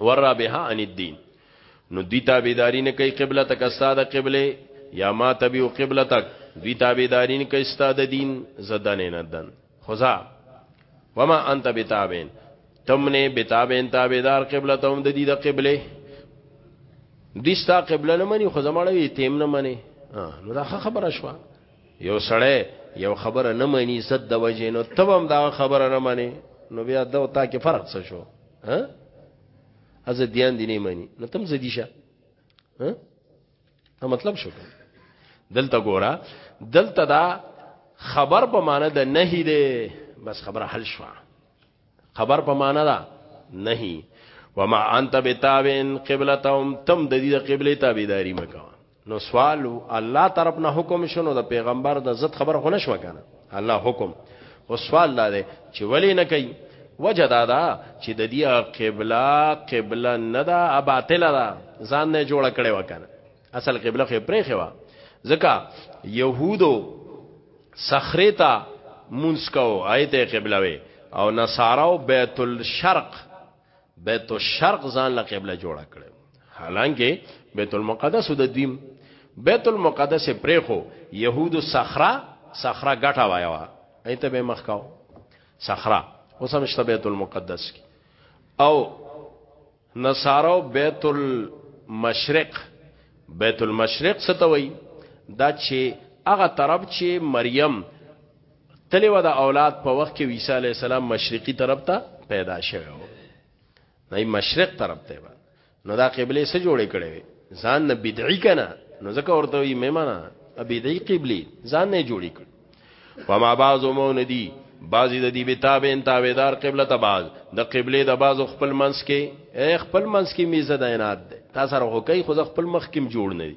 ورابها عن الدين نو دوی تابعداري نه کوي قبله تک استاد قبله یا ما تبي قبله تک دوی تابعداري نه کوي استاد دین زدن نه دن خدا وما انت بتابین تم نه بتابین تابعدار قبله ته هم د دې د قبله دستا قبله نه مني خو زموږ یتیم نه مني نو دا خبره شوه یو سړی یو خبره نه مني زد د وجې نو تبم دا خبره نه مني نو بیا دا تا کې فرق څه شو ها ازدیان دي نه مانی نو تم زدی شه ها دا مطلب شو دلته ګورا دلته دا خبر په معنا د نهي ده بس خبره حل شوه خبر په معنا ده نهي وما انت بتابن قبلتهم تم د دې قبله تابعداري مکو نو سوالو الله طرف نه حکم شنو د پیغمبر د عزت خبر خو نشو کنه الله حکم او سوال دا دی چې ولی نه کوي وجه دا دا چې د دې قبله قبله نه دا اباطله دا ځان نه جوړ کړي وکنه اصل قبله خو پرې خوا ځکه يهودو صخرتا مونږ کو آیته قبله وي او نصاراو بیت الشرق بیت الشرق ځان له قبله جوړه کړې حالانکه بیت المقدس د دیم بیت المقدس پرېخو يهودو صخره صخره ګټه وایا وا ایته به مخکاو صخره اوس هم شته بیت المقدس کی او نصارو بیت المشرق بیت المشرق ستوي دا چې هغه طرف چې مریم تلې وه د اولاد په وخت کې عیسی علی السلام مشرقي طرف ته پیدا شوی و نه مشرق طرف ته و نو دا قبله سره جوړې کړې وي ځان نه بدعي کنه نو ځکه ورته یې میمنه بدعي قبله ځان نه جوړې کړ وما بعض مولدی بعضی د دې بتابین تابعدار قبله ته بعض د قبله د بعض خپل منس کې خپل منس کې میزه د عنایت ده تاسو هغه کوي خو خپل مخ کې جوړ نه دي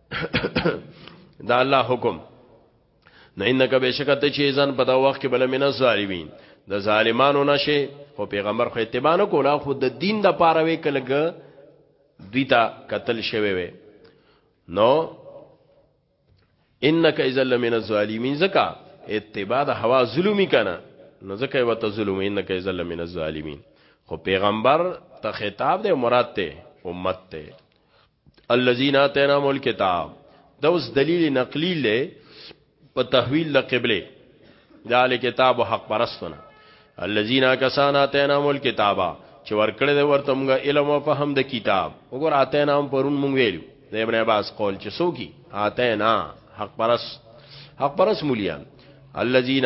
دا الله حکم نه انک بشکته چې ځان په دا وخت کې بل مینه ظالمین د ظالمانو نشه خو پیغمبر خو اتباع نه کولا خو د دین د پاره وې کلګ دوی ته قتل شوی وې نو انک اذا لمن الظالمین زکا اتباع د هوا ظلمی کنه نو زکه وته ظلم انک اذا لمن الظالمین خو پیغمبر ته خطاب دی مراد ته امت ته الذين اتيناهم الكتاب دا اوس دلیل نقلی له په تحویل د قبله دا له کتاب حق پرستونه الذين كسان اتيناهم الكتاب چې ورکړې د ورته موږ علم او فهم د کتاب وګور اتيناهم پرون موږ ویلو د ابن عباس قول چې سوګي اتينا حق پرست حق پرست مليان الذين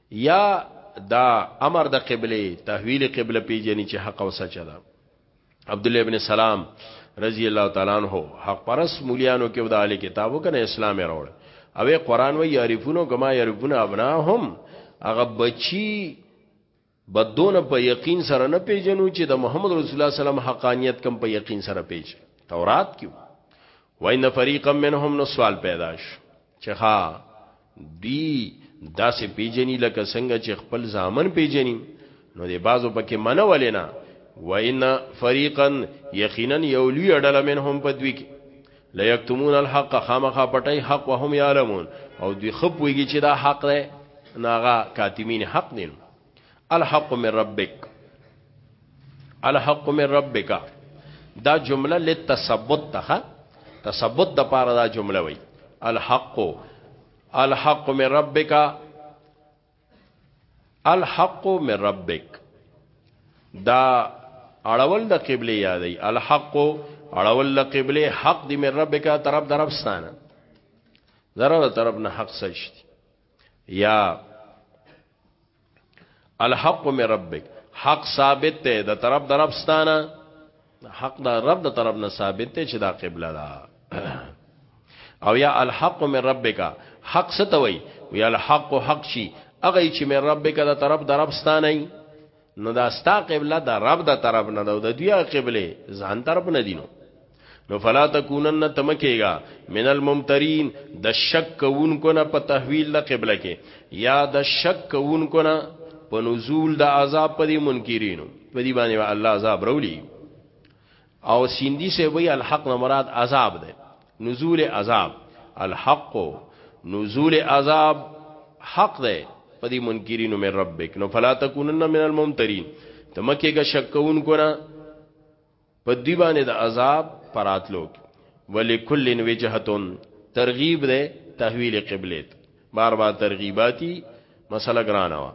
یا دا امر د قبله تحویل قبله پیجنی چې حق او سچ ده عبد الله ابن سلام رضی الله تعالی عنہ حق پرس مولیانو کې د اهل کتابو کنه اسلام راوړ او قرآن وی یعرفونو کما یعرفون ابناهم هغه بچی بدون په یقین سره نه پیژنو چې د محمد رسول الله سلام حقانیت کم په یقین سره پیژ تورات کیو وان فریقا منهم نو سوال پیدا شو چې ها دی داسې پیجنی لکه څنګه چې خپل ځامن پیجنی نو دی بازو پکې منه ولینا وان فریقا یقینا یولی اډل منهم په دوی کې لا یکتمون الحق خامخا پټي حق وهم یعلمون او دوی خپويږي چې دا حق دی ناغه کاتمین حق دین الحق من ربک الحق من ربک دا جمله لتثبت ته تثبت د پاره دا جمله وای الحق الحق من ربک الحق من ربک دا اړول د قبله یادې الحق اړول د قبله حق دی من ربک طرف درف ستانه ضرر طرف نه حق سجدي یا الحق من ربک حق ثابت ته د طرف د رب ستانه حق د رب د طرف نه ثابت ته چې دا قبله ده او یا الحق من ربک حق ستوي وی الحق حق شي هغه چې من ربک د طرف د رب ستانه نو دا ستا قبله د رب د طرف نه ده د دوی قبله ځان طرف نه دینو نو فلا تکونن تمکیگا من الممترین د شک کوونکو نه په تحویل د قبله کې یا د شک کوونکو نه په نزول د عذاب په دې منکرینو په دې باندې الله عذاب رولي او سیندی صاحب وی الحق نه مراد عذاب ده نزول عذاب الحق نزول عذاب حق ده پدی منکرینو من ربک نو فلا تکونن من الممترین تمکیګه شک کوونکو نه په دی باندې د عذاب پراتلو ولکل وجهتون ترغیب ده تحویل قبله بار بار ترغیباتی مسله ګرانه وا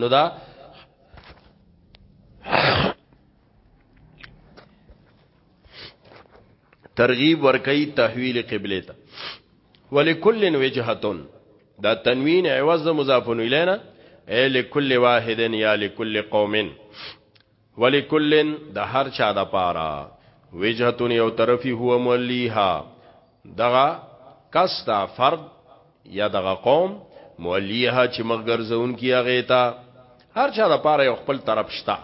نو دا ترغیب ورکي تحویل قبله ته ولکل وجهتون دا تنوین عوض مضاف الینا ای لکل واحد یا لکل قوم ولکل د هر چا د پارا وجهتون یو طرفی هو مولیها دغه کس دا فرد یا دغه قوم مولیها چې مخ ګرځون کی هغه ته هر چا د پاره یو خپل طرف شتا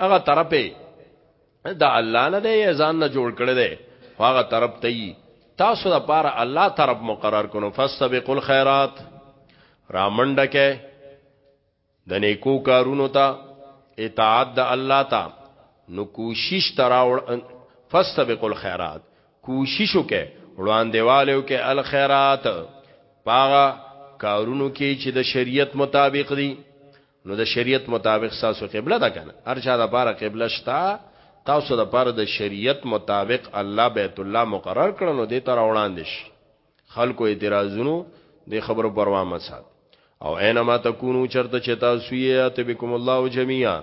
هغه طرف د الله نه دی ځان نه جوړ کړی دی هغه طرف ته یي تاسو د پاره الله طرف مقرر کونو فسبقوا الخيرات رامنډه کې د نیکو کارونو ته اطاعت د الله ته نو کوشش تراوړ فاستبقوا الخيرات کوشش وکه وړاندېوالو کې الخيرات پاغه کارونو کې چې د شریعت مطابق دي نو د شریعت مطابق تاسو قبله ده کنه هر چا د پاره قبله شتا تاسو د پاره د شریعت مطابق الله بیت الله مقرر کړنو دې تر وړاندې شي خلکو اعتراضونو د خبرو پروا مه سات او اينما تکونو چرته چتا سویه ته بكم الله جميعا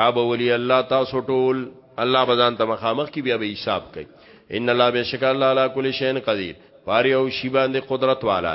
را به ولي الله تاسو ټول الله بزان ته مخامخ کی بیا به حساب کوي ان الله بشک الله علی کل شین قدیر پاره او شی باندې قدرت والا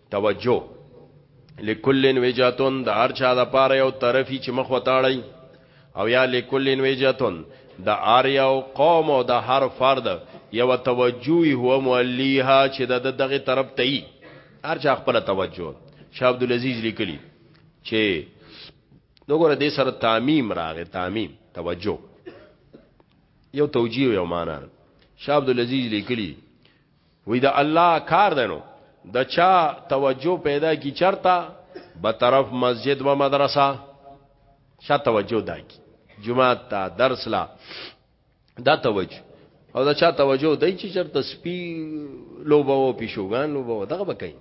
توجه لکلن وجاتون د هر چا د پاره یو طرفی چې مخ وتاړی او یا لکلن وجاتون د ار یو قوم او د هر فرد یو توجهی هو مولیها چې د دغه طرف ته ای هر چا خپل توجه شاه عبد العزيز لیکلی چې دغه د سره تعمیم راغی تعمیم توجه یو توجیه یو معنا شاه عبد العزيز لیکلی وی د الله کار دنو د چا توجه پیدا کی چرتا به طرف مسجد و مدرسه شا توجه دا کی جمعه تا درس لا دا توجه او دا چا توجه دای چې چرته سپی لوبو پیشوګان لوبو دغه بکای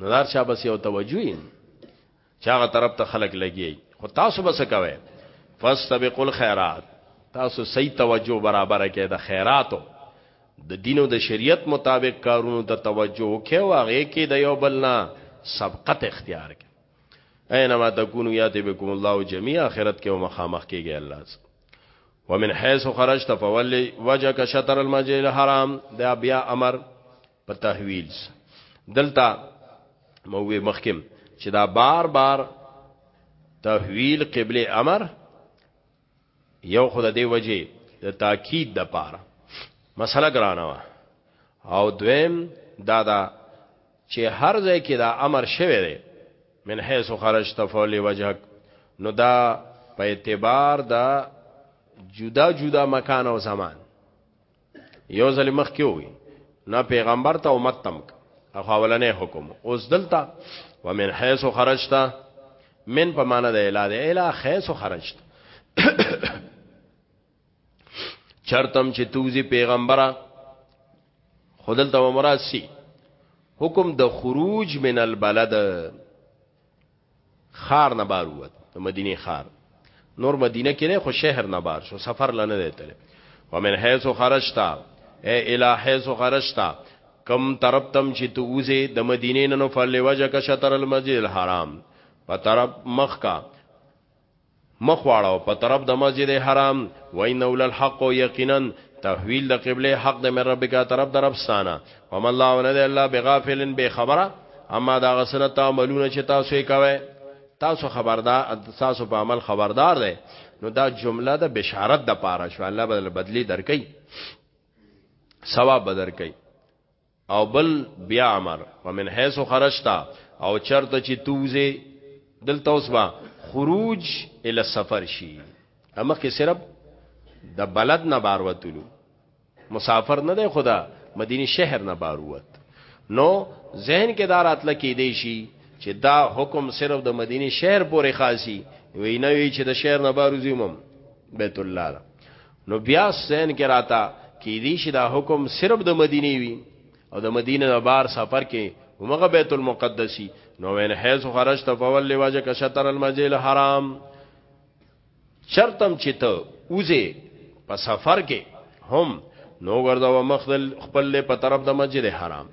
نو دار شابه سیو توجه یې چې هغه طرف ته خلق لګي خو تاسو بس کوي فاستبقوا الخيرات تاسو صحیح توجه برابر کړئ د خیراتو د دین او د شریعت مطابق کارونو ته توجه وکړئ او هغه کې د یو بل نه سبقت اختیار کړئ اينما تكونوا ياتي بكم الله جميعا اخرت کې مخامخ کېږي الله سره ومن حيث خرجت فولي وجهك شطر المسجد الحرام دا بیا امر په تحویل دلته موې مخکم چې دا بار بار تحویل قبله امر یو خود دی وجه د تاکید د پاره مسله ګرانه وا او دویم دا دا چې هر ځای کې دا امر شوی دی من حيث خرجت فولي وجهك نو دا په اعتبار دا جدا جدا مکان او زمان یو ځل مخ کې وي نه پیغمبر ته امت تم اولنې حکم اوس دلته ومن حيث خرجتا من په معنا د اله د اله حيث خرجت چرتم چې توزی پیغمبره خودل ته مراد سی حکم د خروج من البلد ښار نه بار ووت د مدینه ښار نور مدینه کې نه خو شهر نه بار شو سفر لنه دی تل ومن حيث خرجتا اي الى حيث خرجتا کم طرف تم چې تو وزه د مدینه نه نو فل وجهک شطر المسجد الحرام په طرف مخ کا مخ واړوه په طرف د مسجد حرام وانه للحق او یقینا تحویل د قبله حق د من ربک طرف د رب ستا نه وما الله او نه دی الله بغافل بی خبره عما دا هغه څه نه تعملون چې تاسو یې کوئ تاسو خبردار تاسو په عمل خبردار دی نو دا جمله د بشارت د پاره شو الله بدل بدلی درکې ثواب بدر کوي او بل بیا امر ومن حيث خرجتا او چرته چې توزه دلته اوس با خروج ال سفر شي اما کې صرف د بلد نه بار وتلو مسافر نه دی خدا مدینه شهر نه بار وت نو ذهن کې دار اتل کې دی شي چې دا حکم صرف د مدینه شهر پورې خاصي وی نه وی چې د شهر نه بار وزومم بیت الله نو بیا ذهن کې راته کیدی شي دا حکم صرف د مدینه وي او د مدینه نه بار سفر کې همغه بیت المقدسی نو وین حیث خرجت فول وجهك شطر المسجد الحرام شرطم چې ته اوزه په سفر کې هم نو ګرځاو مخدل خپل په طرف د مسجد حرام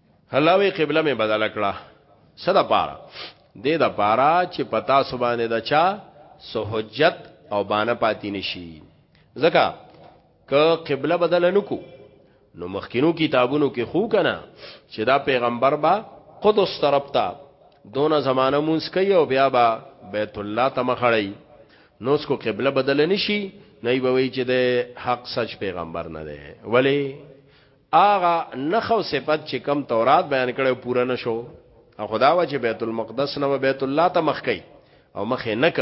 الله وی قبله می بدل کړه صدا پارا دې دا پارا چې پتا سبانه دا چا سہجت او بانه پاتې نشي ځکه ک قبله بدل نکو نو مخکینو کتابونو کې خو کنه چې دا پیغمبر با قدس طرف ته دونه زمانہ مونږ کوي او بیا با بیت الله ته مخړی نو اس کو قبله بدل نشي نه وی چې د حق سچ پیغمبر نه دی ولی آغا نخو صفت چې کم تورات بیان کړو پورا نشو او خدا و چې بیت المقدس نه بیت الله ته مخ کوي او مخ نه ک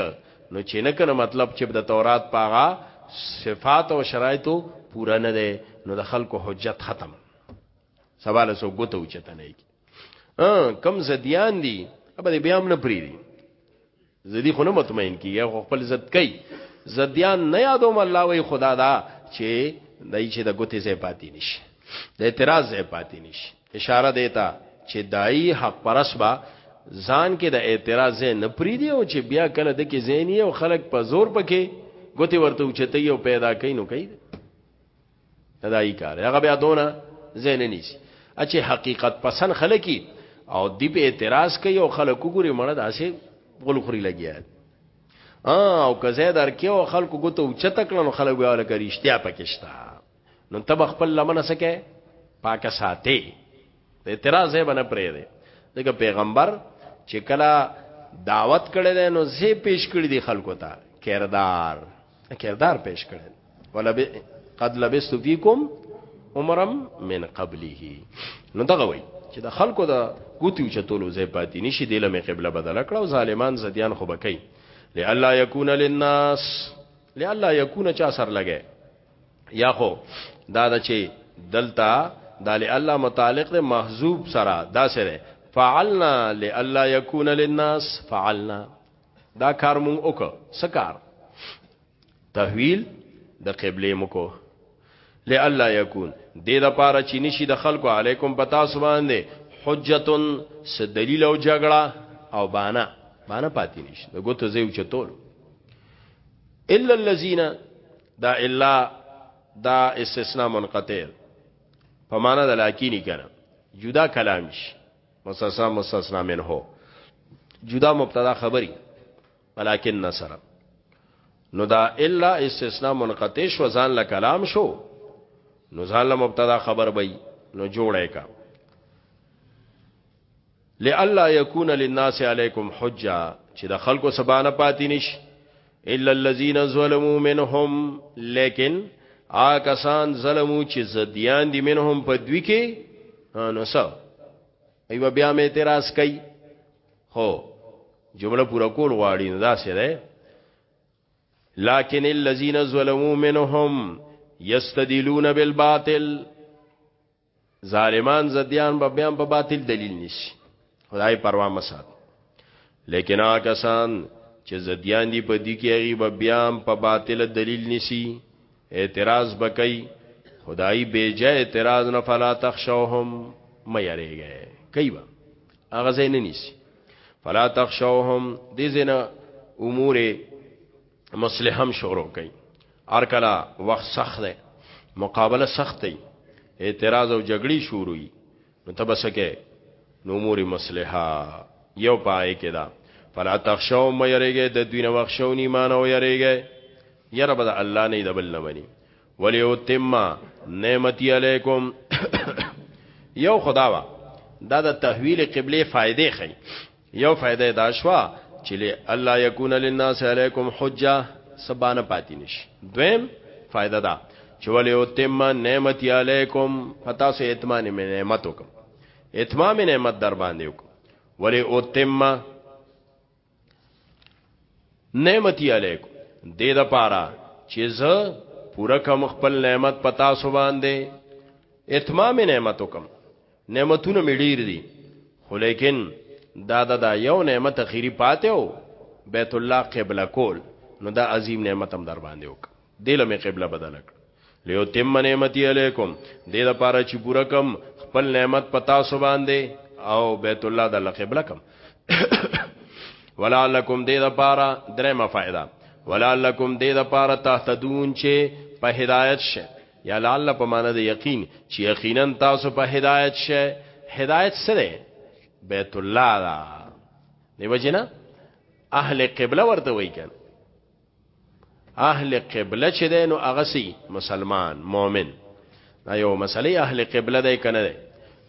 نو چې نه کنه مطلب چې د تورات پاغا صفات او شرایطو پورا نه ده نو د خلکو حجت ختم سوال سو ګوتو چته نه کی ا کم زديان دي ابه بیا هم نه پری دي زدي خو نه مطمئن کیږي خو خپل زد کوي زديان نه یادوم الله وی خدا دا چې دای چې د ګوتې زې پاتې نشي د اعتراض زې پاتې نشي اشاره دیتا چې دای حق پرسبا ځان کې د اعتراض نه پری دی او چې بیا کله د کې زینی او خلک په زور پکې ګوتې ورته اوچتې او پیدا کین نو کوي تدای کار هغه بیا دونه زین نیسی اچې حقیقت پسند خلکی او دی په اعتراض کوي او خلکو ګوري مړه داسې غول خوري لګیا او که زه در کې او خلکو ګوتو اوچته کړنو خلکو یاله کریشتیا پکشتا نو تب خپل لمن سکه پاک ساتي د اعتراض یې بنه پرې دی دغه پیغمبر چې کله دعوت کړي نو زه پیش کړی دی خلکو ته کردار کردار پیش کړي ولب قد لبست فیکم عمرم من قبله نو دغه وای چې د خلکو د ګوتیو چتولو ځای پاتې نشي د لمه قبله بدل کړه او ظالمان زديان خو بکې لالا یکون للناس لالا یکون چا سر لګي یا خو دا د چې دلتا دا لالا متعلق د محذوب سره دا سره فعلنا لالا یکون للناس فعلنا دا کار مونږ وکړ سکار تحویل د قبله مکو لالا یکون دې د پاره چې نشي د خلکو علیکم پتا سبحان دې حجتن س دلیل او جګړه او بانا بانا پاتې نشي د ګوتو زیو چتول الا الذين دا الا دا استثناء منقطع په معنا د لاکینی کنه جدا کلام شي مستثنا مستثنا منه جدا مبتدا خبري ولكن نصر نو دا الا استثناء منقطع شو ځان له کلام شو نو ځان له مبتدا خبر بې نو جوړه کا لئلا يكون للناس عليكم حجه چې د خلکو سبانه پاتې نشي الا الذين ظلموا منهم لیکن آکسان ظلمو چې زديان دي منهم په دوی کې نو سو ایو بیا مې اعتراض کوي هو جمله پورا کول غواړي نو دا سره لكن الذين ظلموا منهم يستدلون بالباطل ظالمان زدیان به بیان په باطل دلیل نشي خدای پروا مسات لیکن هغه کسان چې زدیان دی په دې کې هغه به بیان په باطل دلیل نشي اعتراض بکای خدای به جای اعتراض نه فلا تخشوهم مې یریږي کوي با هغه زین نه نشي فلا تخشوهم دې زنه امور مصلحم شروع کوي هر کله وخت سخت دی مقابله سخت دی اعتراض او جګړې شروع نو تبسکه نو امور مصلحه یو پای کې دا فلا تخشو مې یریږي د دوی نه وښو نه ایمان او یریږي یره بد الله نه د بل نه مني ولی او تم نعمتي علیکم یو خداوا دا د تحویل قبله فائدې خي یو فائدہ دا شوا چې له الله یکون للناس علیکم حجه سبانه پاتې نشي دویم فائدہ دا چې ولې او تم نعمت علیکم پتا سو اتمان می نعمت وکم اتمام نعمت در باندې وکم ولې او تم نعمت علیکم دې د پاره چې زه پورا کم خپل نعمت پتا سو باندې اتمام نعمت وکم نعمتونه می ډیر دي خو لیکن دا دا, دا یو نعمت اخیری پاتې او بیت الله قبله کول نو دا عظیم نعمت هم در باندې وک دله می قبله بدل کړ لیو تم نعمتي علیکم د دې لپاره چې پوره کم خپل نعمت پتا سو باندې او بیت الله د لقبله کم ولعلکم دې لپاره درې مفائده ولعلکم دې لپاره تهتدون چې په هدایت شه یا لعل په معنی د یقین چې یقینا تاسو په هدایت شه هدایت سره بیت الله دا دی وجنه اهل قبله ورته وای کړه اهل قبله چې دی نو هغه سي مسلمان مؤمن دا یو مسلې اهل قبله دی کنه دی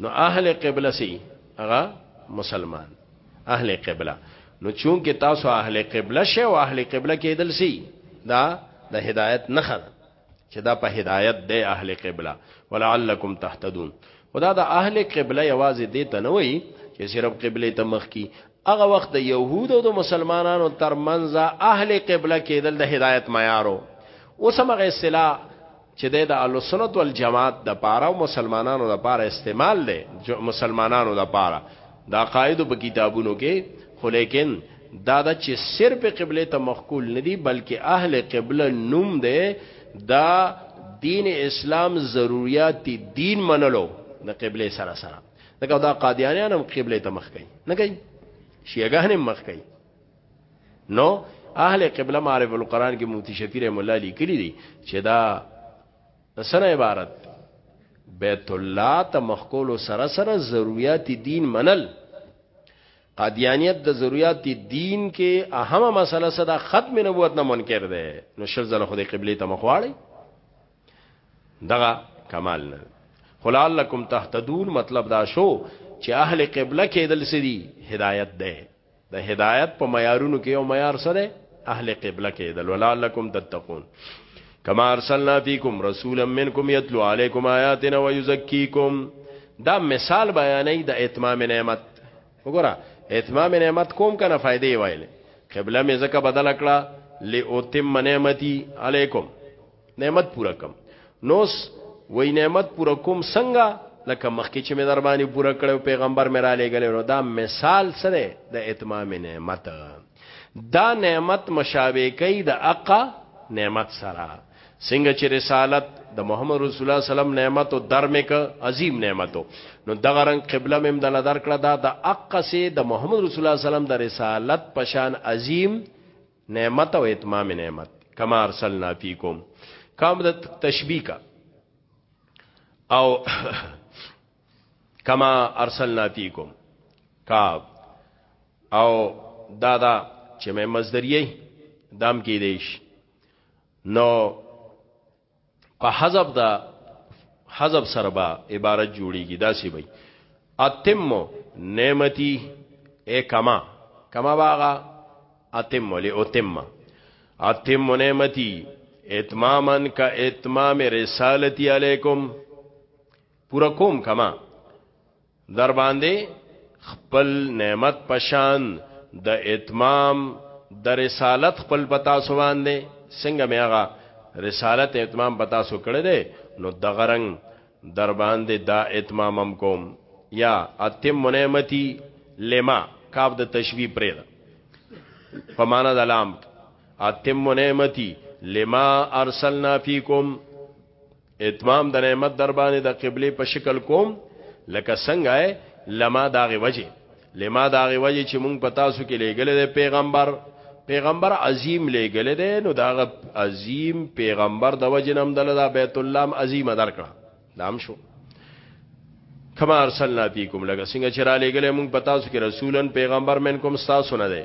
نو اهل قبله سي هغه مسلمان اهل قبله نو چون کې تاسو اهل قبله شه او اهل قبله کېدل سي دا د هدایت نه خره چې دا په هدایت دی اهل قبله ولعلکم تهتدون خدا د اهل قبله یوازې دی ته نه وای چې صرف قبله ته مخ کی هغه وخت د يهودو او د مسلمانانو ترمنځ اهل قبله کېدل د هدایت معیارو اوس هغه اصطلاح چې د اهل سنت والجماعت د پاره او مسلمانانو د پاره استعمال دی مسلمانانو د پاره دا قاعده په کتابونو کې خو لیکن دا دا چې صرف قبله ته مخکول ندي بلکې اهل قبله نوم دی دا دین اسلام ضرورت دین منلو د قبله سره سره دا دا قادیانیان هم قبله ته مخ کوي نه کوي شیعاګان هم مخ کوي نو اهل قبله معرف القرآن کې موتی شفیع رحم الله لیکلی دي چې دا د سره عبارت دی بیت الله ته مخکول سره سره ضرورت دین منل قادیانیت د ضرورت دین کې اهمه مسله صدا ختم نبوت نه منکر ده نو شل زله خدای قبله ته مخواړي دغه کمال نه خلالکم تهتدون مطلب دا شو چې اهل قبله کې دل سدي هدایت ده د هدایت په معیارونو کې یو معیار سره اهل قبله کېدل ولعلکم تتقون کما ارسلنا فیکم رسولا منکم یتلو علیکم آیاتنا ویزکیکم دا مثال بیانې د اتمام نعمت وګوره اتمام نعمت کوم کنه فائدې وایل قبله مې زکه بدل کړه لئتم نعمتي علیکم نعمت پورا کم نوس وای نعمت پورا کوم څنګه لکه مخکې چې مې در باندې پورا کړو پیغمبر مې را لېګل نو دا مثال سره د اتمام نعمت دا نعمت مشابه کوي د اقا نعمت سره څنګه چې رسالت د محمد رسول الله سلام نعمت او درمک عظیم نعمتو نو دغه رنگ قبله مم د لدر کړه دا د اقصه د محمد رسول الله سلام د رسالت پشان عظیم نعمت او اتمام نعمت کما ارسلنا فیکم کام د تشبیه کا او کما ارسلنا فیکم کا او دا دا چې مې مصدریه دام کې دیش نو په حذف دا حذف سره به عبارت جوړیږي دا سی وي اتم نعمتي اے کما کما باغا اتم له اتم اتم نعمتي اتمامن کا اتمام رسالتی علیکم پورا کوم کما در باندې خپل نعمت پشان د اتمام د رسالت خپل پتا سو باندې څنګه مې هغه رسالت اتمام پتا سو کړی دی نو د غرنګ در باندې دا اتمامم کوم یا اتم نعمتي لما کاف د تشبیه پرې ده په معنا د لام اتم نعمتي لما ارسلنا فیکم اتمام د نعمت در باندې د قبله په شکل کوم لکه څنګه لما داغه وجه لما داغه وجه چې مونږ په تاسو کې لېګل دی پیغمبر پیغمبر عظیم لېګل دی نو داغه عظیم پیغمبر د وجه نم دل دا بیت الله عظیم درکړه دام شو کما ارسلنا فیکم لکه څنګه چې را لېګل مونږ په تاسو کې رسولن پیغمبر منکم تاسو نه دی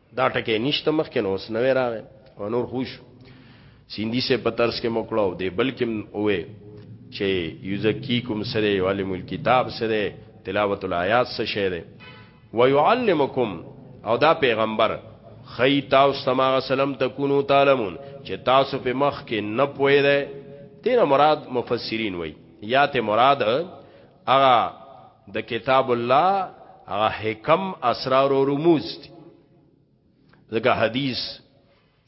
دا ټکی نشته مخکې نو اوس نوې راغی او نور خوش سیندی سے په ترس کې موکړو دی بلکې اوې چې یزکیکم سره علم الكتاب سره تلاوت الایات سره شه ده ويعلمکم او دا پیغمبر خی تاسو تماغه سلام تکونو تعلمون چې تاسو په مخ کې نه پوي ده تیر مراد مفسرین وای یا ته مراد هغه د کتاب الله هغه حکم اسرار او رموز دي ځکه حدیث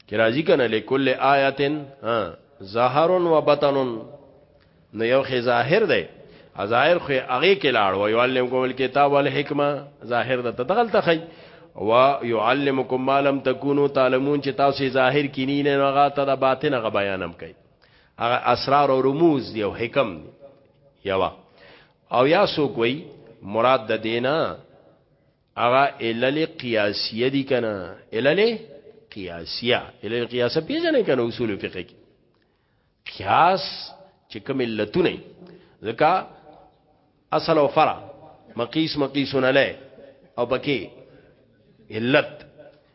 کې راځي کنه لکل آیاتن ظاهر و بطن نو یو خې ظاهر دی ظاهر خو هغه کې لاړ و يعلم کوم الكتاب والحکمه ظاهر د تدغل تخی و يعلمکم ما لم تکونو تعلمون چې تاسو ظاهر کینی نه هغه ته د باطن غ بیانم کوي هغه اسرار او رموز دی او حکم دی یوا او یا سو کوئی مراد د دینا اغا علل قیاسیه دی کنه علل قیاسیه علل قیاسه پیژنې کنه اصول فقه کې قیاس چې کوم علتونه ځکه اصل او فرع مقیس مقیسون علی او بکی علت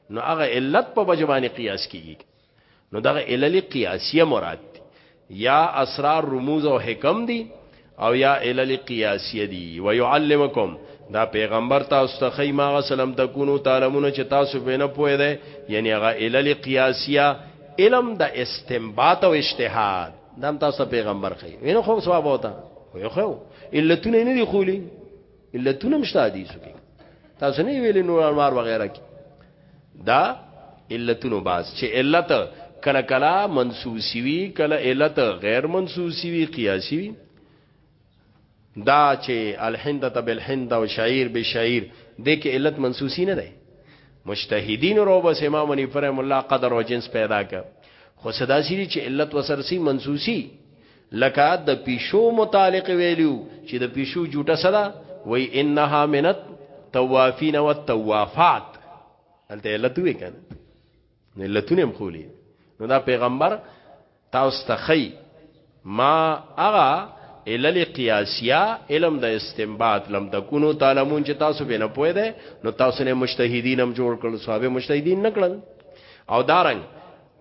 نو هغه علت په وجبانی قیاس کیږي نو دغه علل قیاسیه مراد دی یا اسرار رموز او حکم دی او یا علل قیاسیه دی ويعلمکم دا پیغمبر تاسو ته خی ما غسلم تکونو تعلمون چې تاسو په نه پوهه ده یعنی هغه علل قیاسیه علم د استنباط او اجتهاد دا تاسو پیغمبر خی وینو خو ثواب وتا وی خو علتونه نه دی خولی علتونه مشته حدیثو کې تاسو نه ویل نور انوار وغیرہ کې دا علتونو باز چې علت کله کله منسوسی وی کله علت غیر منسوسی وی قیاسی وی دا چې الحندته بالحند او شعیر بشعیر د کې علت منسوسی نه ده مجتهدین رو بس امام علی فرم الله قدر او جنس پیدا ک خو صدا سری چې علت وسرسی منسوسی لکه د پیشو متعلق ویلیو چې د پیشو جوټه سره وای انها منت توافین و توافات الته لتوې کنه نه لتونه مخولې نو دا پیغمبر تاسو ته خی ما اغا علل قیاسیه علم د استنباط لم تکونو تعلمون چې تاسو به نه پوهه ده نو تاسو نه مجتهدین هم جوړ کړل صحابه مجتهدین نکړل او دارنګ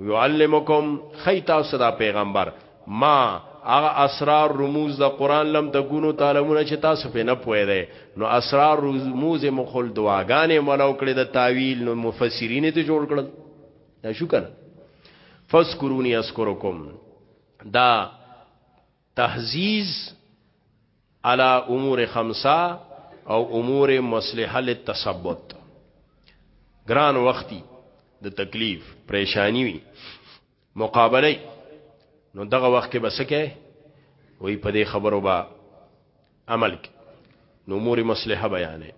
یعلمکم خیتا صدا پیغمبر ما هغه اسرار رموز د قران لم تکونو تعلمونه چې تاسو په نه پوهه ده نو اسرار رموز مخل دعاګانې مولو کړې د تعویل نو مفسرین ته جوړ کړل دا شو کنه فذكروني اذكركم دا تهذیز علی امور خمسه او امور مصلحه للتثبت ګران وختي د تکلیف پریشانی وي مقابله نو دغه وخت کې بسکه وای په دې خبرو با عمل کې نو موري مصلحه بیانې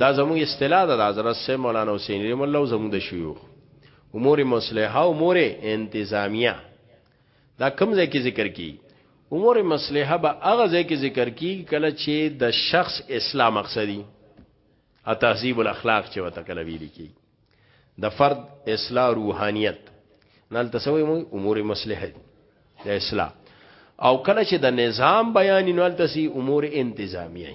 دا زموږ اصطلاح ده د حضرت سه مولانا حسین رحم الله زموږ د شيوخ امور مصلحه امور انتظامیه دا کم ځای کې ذکر کی امور مصلحه به هغه ځای کې ذکر کی کله چې د شخص اسلام مقصدی ا تهذیب الاخلاق چې وته کله ویل کی د فرد اصلاح روحانیت نل تسوی مو امور مصلحه د اصلاح او کله چې د نظام بیان نل تسی امور انتظامیه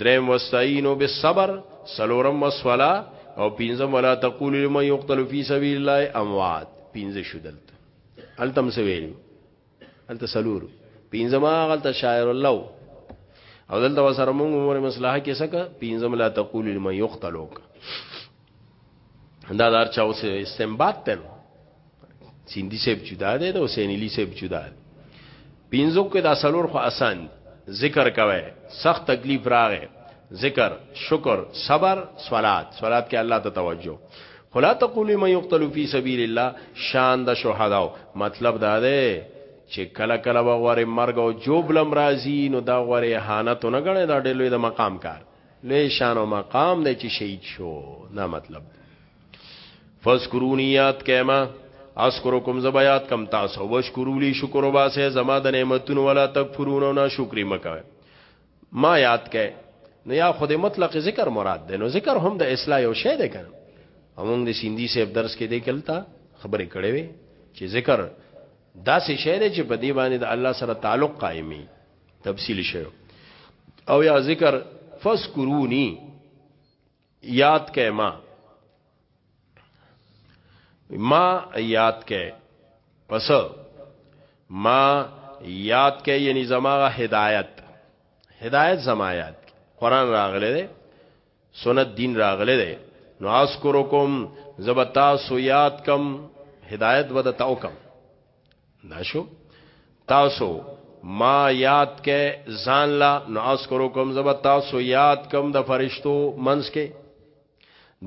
دریم واستعینوا بالصبر سلورم والصلاه او پنځم ولا تقول لمن يقتل في سبيل الله اموات پنځه شو دلته التم سویل الته سلور پنځم غلطه شاعر الله او دلته وسره مونږ عمر مصلحه کې سکه پنځم لا تقول لمن يقتلوک دا دار چا اوس استنباط ته سیندی صاحب جدا دی د حسین علی صاحب جدا دی پینځو کې دا سلور خو آسان دی ذکر کوي سخت تکلیف راغې ذکر شکر صبر صلات صلات کې الله ته توجه خلا تقول من یقتل فی سبیل الله شان د شهداو مطلب دا دی چې کله کله وغوره مرګ او جوب لم راځي نو دا غوره اهانت نه غني دا ډېر لوی د مقام کار لوی شان او مقام دی چې شهید شو دا مطلب دی فذكروني یاد کما اذكركم زبیات کم تاسو وشکرو لی شکر وباسه زما د نعمتونو ولا تکفرون او ناشکری مکه ما یاد کئ نو یا خود مطلق ذکر مراد ده نو ذکر هم د اصلاح یو شی ده کنه همون د سیندی صاحب درس کې دی کلتا خبرې کړې وي چې ذکر دا څه شی دی چې په دې باندې د الله سره تعلق قائمي تفصیل شوی او یا ذکر فذكروني یاد کئ ما ما یاد کئ پس ما یاد کئ یعنی زماغه هدایت هدایت زما یاد قرآن راغله ده سنت دین راغله ده نو اذکرکم زبتا سو یاد کم هدایت ود تاو کم ناشو تاسو ما یاد کې ځان لا نو اذکرکم زبتا سو یاد کم د فرشتو منس کې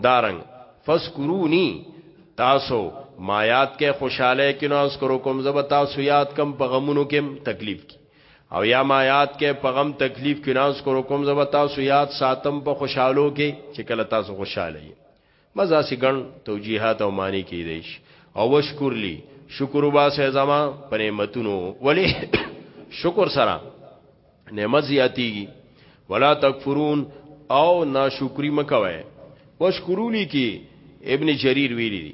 دارنګ فذکرونی تاسو ما یاد کې خوشاله کې نو اذکرکم زبتا سو یاد کم په غمونو کې تکلیف کې او یا ما یاد کې په غم تکلیف کې ناز کړو کوم زب تاسو یاد ساتم په خوشحالو کې چې کله تاسو خوشاله یې مزه سي ګڼ توجیهات او معنی کې دیش او وشکر لی شکر وباسه زما په نعمتونو ولی شکر سره نعمت زیاتیږي ولا تکفرون او ناشکری مکوي وشکرونی کې ابن جریر ویلی دی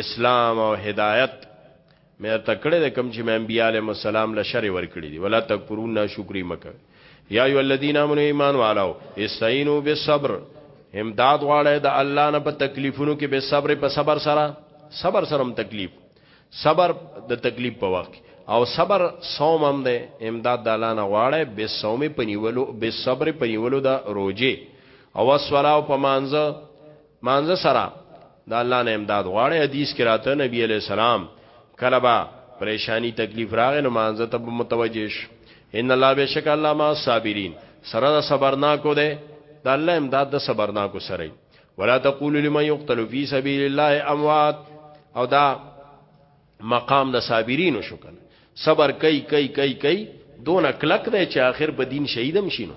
اسلام او هدایت مې تکړه د کم چې مې انبیاء علیهم السلام له شر ور کړی دی ولا تکفرون ناشکری مکه یا ایو الذین امنوا ایمان والو استعینوا بالصبر امداد غواړی د الله نه په تکلیفونو کې به صبر په صبر سره صبر سره هم تکلیف صبر د تکلیف په وخت او صبر صوم هم ده امداد د الله نه غواړی به صوم پنیولو به صبر پنیولو د روزه او الصلاه په مانځه مانځه سره د الله نه امداد غواړي حدیث کې راته نبی علی السلام کله با پریشانی تکلیف راغې نو مانځه ته متوجه شي ان الله بشک الله ما صابرین سره د صبرناکو ده د الله امداد د صبرناکو سره ولا تقول لمن يقتل في سبيل الله اموات او دا مقام د صابرین شو کنه صبر کوي کوي کوي کوي دون کلک دی چې آخر په دین شهیدم شینو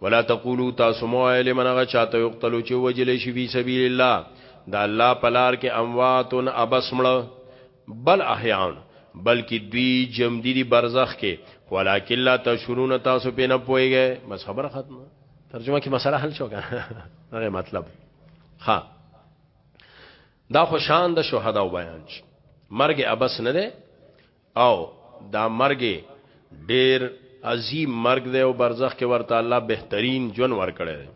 ولا تقولو تاسو مو علم هغه چاته یقتلو چې وجل شي فی سبیل الله دا الله پلار کې اموات ابسمړ بل احیان بلکې دوی جم دي دي برزخ کې ولکن لا تشرون تاسو په نه پويږئ بس خبره ختمه ترجمه کې مسله حل شو کنه هغه مطلب ها دا خوشان د شهدا بیان شي مرګ ابس نه ده او دا مرګ یې ډېر عظیم مرګ دی او برزخ کې ورته الله بهترین ژوند ورکړی دی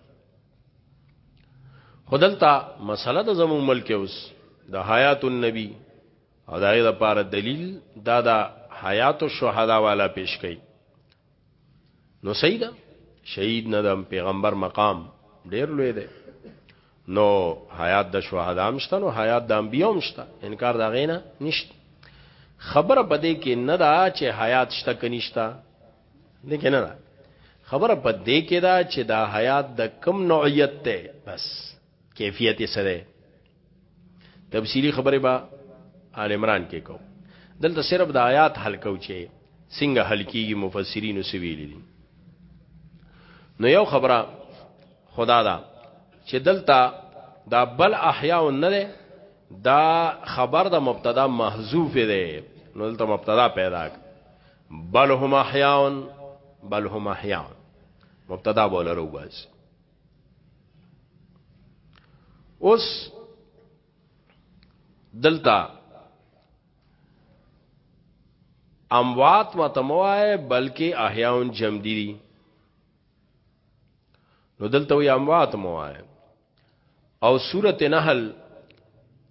خو دلته مسله د زموږ ملک اوس د حیات النبی او دغه لپاره دلیل دا د حیات الشهدا والا پیش کړي نو صحیح ده شهید نه د پیغمبر مقام ډیر لوی دی نو حیات د شهدا هم شته نو حیات د انبیا هم شته انکار دا غینه نشته خبره پدې کې نه دا چې حیات شته کنيشتا نه کې نه دا خبره پدې کې دا چې دا حیات د کم نوعیت ته بس کیفیت سره تفصیلی خبره با آل عمران کې کو دلته صرف د آیات حل کو چې څنګه حل کیږي مفسرین سویل دي نو یو خبره خدا دا چې دلته دا بل احیاء نه ده دا خبر د مبتدا محذوف ده نو دلته مبتدا پیدا بل هم احیاء بل هم احیاء مبتدا بولرو بس اوس دلتا اموات و تموای بلکې احیاون جمدی دي نو دلته وی اموات موای او سورته نحل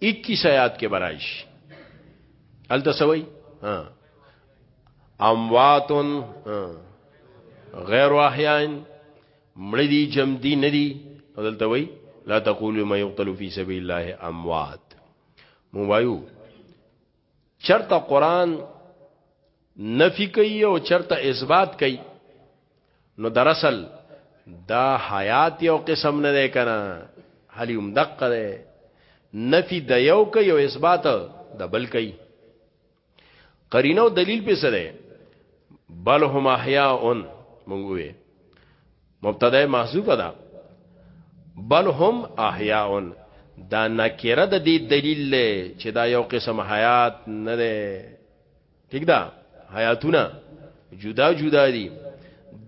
21 آیات کې برایش الته سوي ها اموات غیر احیان مړه دي جمدي نه دي دلته وای لا تقولوا ما يقتل في سبيل الله اموات مو وایو چرته قران نفی کوي او چرته اثبات کوي نو دراصل دا حیات یو قسم نه ده کنه حلیم دقه ده نفی د یو کوي او اثبات د بل کوي قرینه او دلیل په سره بل هم احیاء مونږ وی مبتدا محذوف ده بل هم احیاء دا نکره د دې دلیل له چې دا یو قسم حیات نه ده ٹھیک ده حیاتونه جدا جدا دي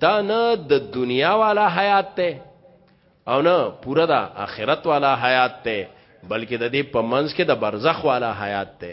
دا نه د دنیا والا حیات ته او نه پورا دا آخرت والا حیات ته بلکې د دې په منځ کې د برزخ والا حیات ته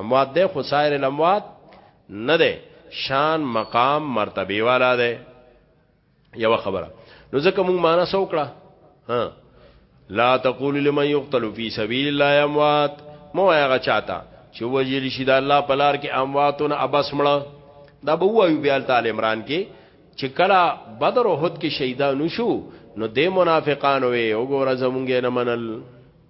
اموات ده خو سایر الاموات نه ده شان مقام مرتبه والا ده یو خبره نو ځکه موږ معنا سو کړه ها لا تقول لمن يقتل في سبيل الله اموات مو هغه چاته چې وجل شي د الله په لار کې امواتونه ابس مړه دا به وایو بیا تعالی عمران کې چې کله بدر او احد کې شهیدانو شو نو د منافقانو وي وګوره زمونږ نه منل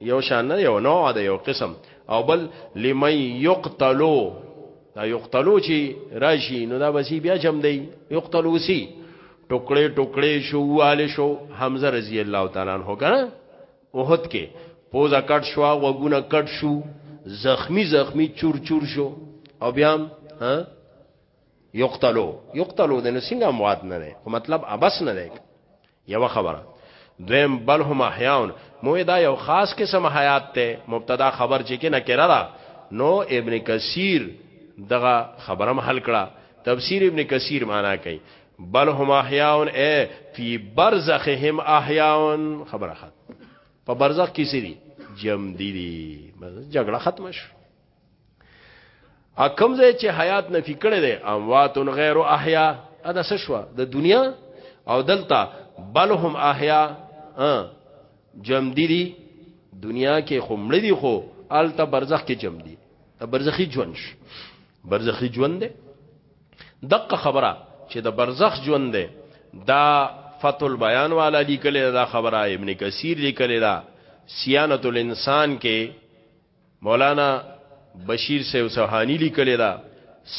یو شان نه یو نوع ده یو قسم او بل لمن یقتلو دا یقتلو چې راشي نو دا بسی بیا جم دی یقتلو سی ټوکړې ټوکړې شو واله شو حمزه رضی الله تعالی عنہ کنه وحد کې پوزا کټ شو وګونه کټ شو زخمی زخمی چور چور شو او بیا ها یقتلو یقتلو د نسنګ اموات نه ده مطلب ابس نه ده یو خبره دویم بل هم احیاون موی دا یو خاص قسم حیات ته مبتدا خبر چې کې نکره را نو ابن کثیر دغه خبرم حل کړه تفسیر ابن کثیر معنا کوي بل هم احیاون اے فی برزخهم احیاون خبره خط په برزخ کې سری جم دي دي جګړه ختم شو ا کوم ځای چې حیات نفي کړي دي اموات غیر احیا ادا سشوا د دنیا او دلتا بل هم احیا جم دي دي دنیا کې خمړې دي خو الته برزخ کې جم دي ته برزخی ژوند شي برزخی ژوند ده دقه خبره چې د برزخ ژوند ده دا فتح البیان والا لیکل دا خبره ابن کثیر لیکل دا سیانت الانسان کې مولانا بشیر صاحب سوحانی لیکلی دا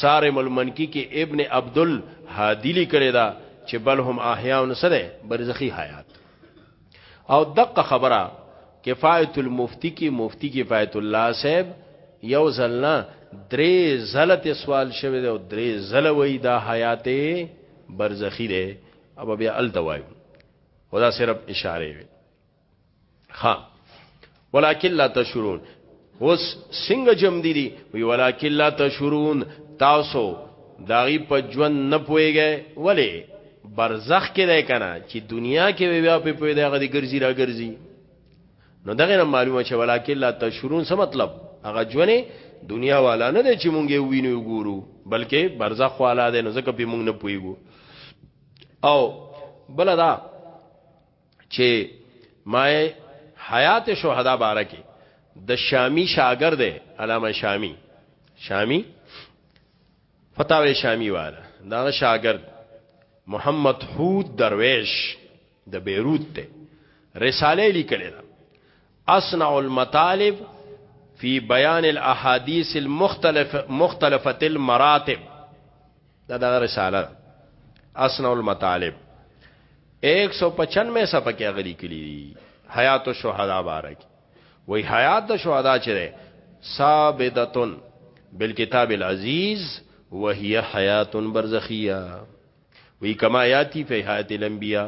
سارم المنکی کې ابن عبدل هادی لیکلی دا چې بل هم احیاء نسره برزخی حیات او دقه خبره کفایت المفتی کې مفتی کفایت الله صاحب یو ځلنا درې زلت سوال شوه دی او درې زل وای دا حیات برزخی دی اب بیا ال دوایو خدا صرف اشاره وی ها ولکن لا تشرون اوس څنګه جمع دي دي وی ولکن لا تشرون تاسو داغي په ژوند نه پويږي ولی برزخ کې ده کنه چې دنیا کې بیا په پوي دغه دي ګرځي را ګرځي نو دغه نه معلومه چې ولکن لا تشرون څه مطلب هغه ژوند دنیا والا نه دی چې مونږ وینو ګورو بلکې برزخ والا دی نو ځکه په مونږ نه پويګو او بلدا چې ما حیات شهدا باره کې د شامی شاګرد دی علامه شامی شامی فتاوی شامی والا دا شاګرد محمد حود درویش د بیروت ته رساله لیکلې ده اصنع المطالب فی بیان الاحادیث المختلف مختلفه المراتب دا دغه رساله اسنو المطالب 195 صفحه کې غلي کلی دي حیات الشهدا بارک وی حیات د شهدا چره ثابتتن بالکتاب العزیز وهي حیات برزخیه وی کما یاتی فی حیات الانبیاء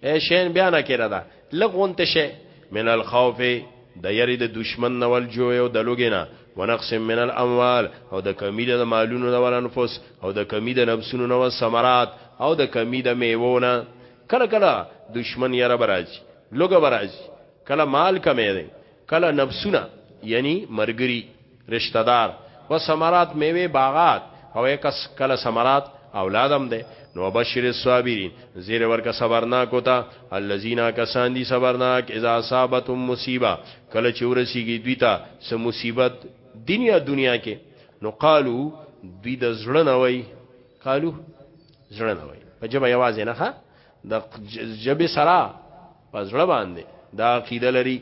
اے شین بیا نه کړه دا لغون ته شي من الخوف د یری د دشمن نول جو او د لوګینا ونقص من الاموال او د کمی د مالونو نول انفس او د کمی د نفسونو نو ثمرات او د کمی د میوونه کله کله دشمن یره براج لوګ براج کله مال کمې دی کله نفسونه یعنی مرګری رشته دار و ثمرات میوې باغات کوی کس کله ثمرات اولاد هم ده نو وبشر الصابرین زیر ورکه صبرناک وتا الذین کسان دی صبرناک اذا اصابتهم مصیبه کله چې ورسیږي دوی ته سه مصیبت دنیا دنیا کې نو قالو دوی د زړه نه وای قالو زړه نه وای په جبه یوازې نه ښه د جبه سره په زړه باندې دا عقیده لري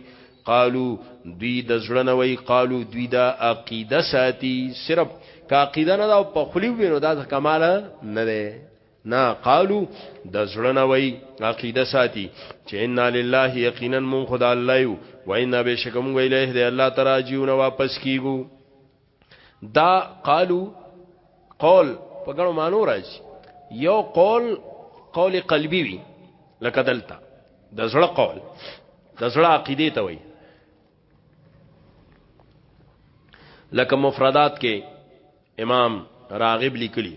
قالو دوی د زړه نه وای قالو دوی دا عقیده ساتي صرف کا عقیده نه دا په خلی وینو دا کمال نه ده نه قالو د زړه نه وای عقیده ساتي چې ان لله یقینا من خدا الله یو و ان بشکم ویله دی الله تراجیو نه واپس کیګو دا قالو قول په ګڼو مانو راځي یو قول قول قلبي وي لکه دلته د زړه قول د زړه عقیده ته وي لکه مفردات کې امام راغب لیکلی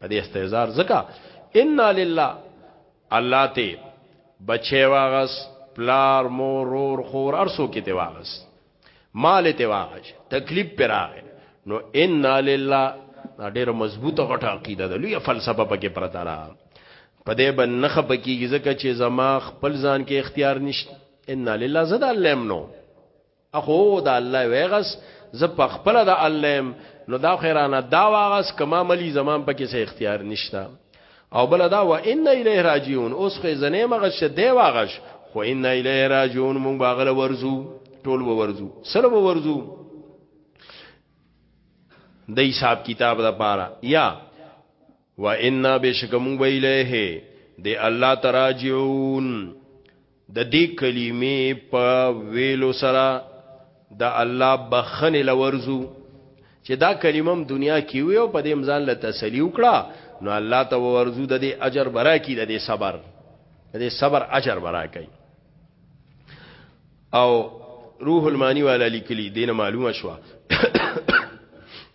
په دې استهزار زکا ان لله الله ته بچي واغس پلار مور رور خور ارسو کې ته واغس مال ته واغش تکلیف پر راغې نو ان لله دا ډیره مضبوطه غټه عقیده ده لوی فلسفه پکې پرتا را په دې باندې نخ پکې ځکه چې زما خپل ځان کې اختیار نشته ان لله زدا لمنو اخو د الله ویغس ز په خپل د الله نو دا خیرانه دا واغس کما ملي زمان پکې سه اختیار نشتا او بل دا و ان الیه راجعون اوس خو زنه مغه شه دی واغش خو ان الیه راجعون مونږ باغله ورزو ټول به ورزو سره به ورزو د حساب کتاب د پاره یا و انا بشک مونږ ویلیه دی الله تراجعون د دې کلمې په ویلو سره د الله بخنه لورزو چې دا کلمه هم دنیا کې وي او په دې امزان له تسلی وکړه نو الله ته ورزو د دې اجر برا کی د دې صبر د دې صبر اجر برا کوي او روح المانی والا لیکلی دینه معلومه شوه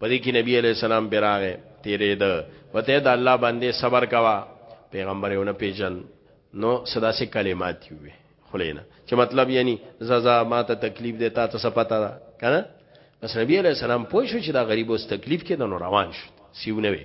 په دې کې نبی علی السلام براغه تیرې ده وته د الله باندې صبر کوا پیغمبر یو نه پیژن نو صدا سي کلمات وي خلینا چې مطلب یعنی ززا ما ته تکلیف دی تا ته څه پتا ده کنه بس نبی علی السلام پوه شو چې دا غریب اوس تکلیف کې د نو روان شو سیونه وي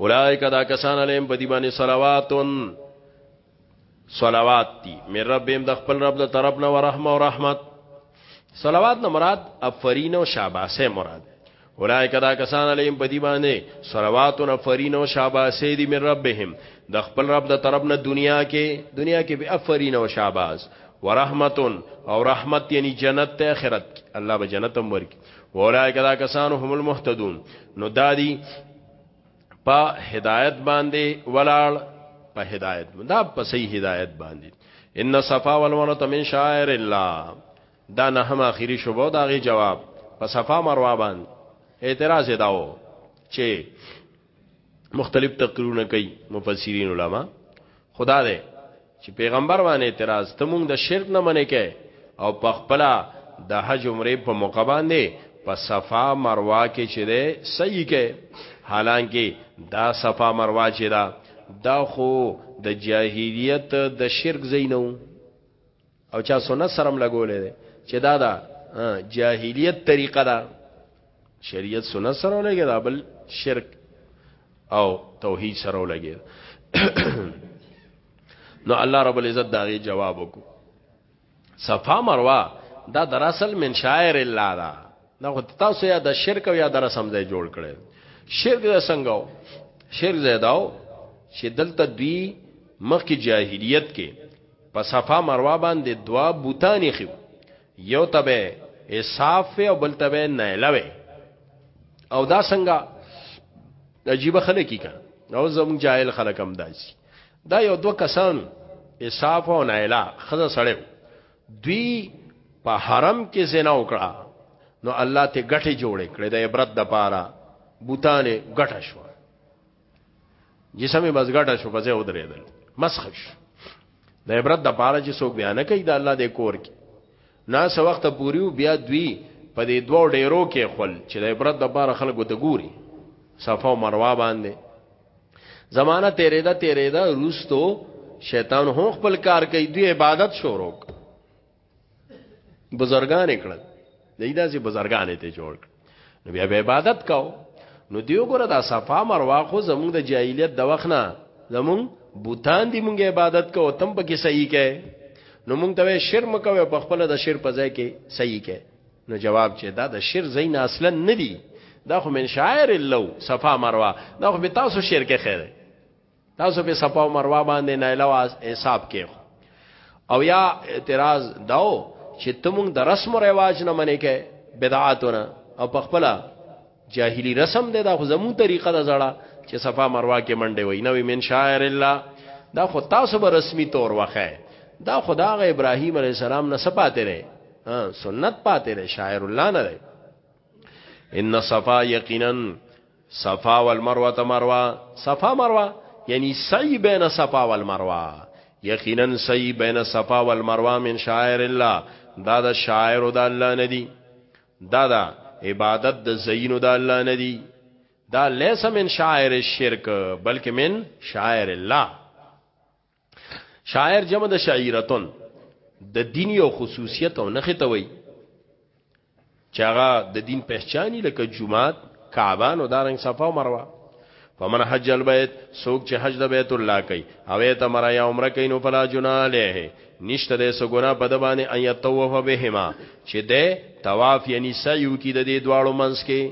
اولائک دا کسان علیم بدی باندې صلواتن صلوات دی مې رب هم د خپل رب د طرف نه ورحمه او رحمت صلوات نه مراد افرین او شاباسه مراد اولائک دا کسان علیم بدی باندې صلوات او افرین او شاباسه دی مې ربهم د خپل رب د طرف نه دنیا کې دنیا کې به افرین او شاباس ورحمتون او رحمت یعنی جنت ته آخرت الله به جنت هم ورکړي اولایک دا کسانو هم المهتدون نو دادی په هدایت باندې ولاړ په هدایت دا په صحیح هدایت باندې ان صفا والمروه من شاعر الله دا نه هم اخیری شوبو دا غي جواب په صفا مروه باندې اعتراض داو چې مختلف تقریرونه کوي مفسرین علما خدا دې چې پیغمبر باندې اعتراض ته مونږ د شرک نه منې کې او په خپل د حج عمره په موقع باندې په صفا مروه کې چې ده صحیح کې حالانکه دا صفا مروه چې دا دا خو د جاهلیت د شرک زینو او چا سنت سرم لګولې ده چې دا دا جاهلیت طریقه ده شریعت سنت سره لګي دا بل شرک او توحید سره لګي نو الله رب العزت دا غي جواب وکړو صفا مروه دا دراصل من شاعر الله دا دا خو تاسو یا د شرک او یا د رسم ځای جوړ کړي شرک د څنګه شرک زیداو چې دلته دوی مخکې جاهلیت کې په صفا مروه باندې دوا بوتان ایخیو یو ته به اصاف وی او بل ته به نایله وی او دا څنګه عجیب خلک کی کړه او زموږ جاهل خلک هم داسي دا یو دو کسان اصاف او نایله خزه سړیو دوی په حرم کې زنا وکړه نو الله ته غټي جوړې کړې د عبرت د پاره بوتانه غټه شو جسمه بس ګټه شو بځه ودرېدل مسخ شو د عبرت د پاره چې څوک بیان کوي د الله د کور کې نا سو وخت پوریو بیا دوی په دې دوه ډیرو کې خپل چې د عبرت د پاره خلکو ته ګوري صفه او مروه باندې زمانہ تیرې دا تیرې دا روستو شیطان هم خپل کار کوي دوی عبادت شروع بزرګان کړل دای داسې بزرګان ته جوړ کړ نو بیا به عبادت کاو نو دیو ګره دا صفا مروه خو زمونږ د جاهلیت د وخت نه زمونږ بوتان دی مونږ عبادت کو تم په کې صحیح کې نو مونږ ته شر مکوي په خپل د شر په ځای کې صحیح کې نو جواب چې دا د شر زین اصلا نه دی دا خو من شاعر اللو صفا مروه دا خو به تاسو شر کې خیره تاسو په صفا او مروه باندې نایله او حساب کې او یا اعتراض داو چې تمونږ د رسم او رواج نه منې کې بدعاتونه او په خپل جاهلی رسم دی دا خو زمو طریقه ده زړه چې صفا مروه کې منډه وای نو من شاعر الله دا خو تاسو به رسمي تور وخه دا خدا غ ابراهيم عليه السلام نه سپاتې نه سنت پاتې نه شاعر الله نه ان صفا یقینا صفا والمروه مروه صفا مروه یعنی سعی بین صفا والمروه یقینا سعی بین صفا والمروه من شاعر الله دا د شاعر د الله ندی دا دا عبادت د زین د الله ندی دا لیس من شاعر الشرک بلکې من شاعر الله شاعر جمع د شعیرتون د دین یو خصوصیت او نخې ته وای چې هغه د دین پہچانی لکه جمعات کعبه نو دارنګ صفه او مروه فمن حج البيت سوق چې حج د بیت الله کوي او ته مرا یا عمره کوي نو فلا جنا له نشته د سو ګنا په د باندې ان یتوف بهما چې د طواف یعنی سعی کی د دې دواړو منځ کې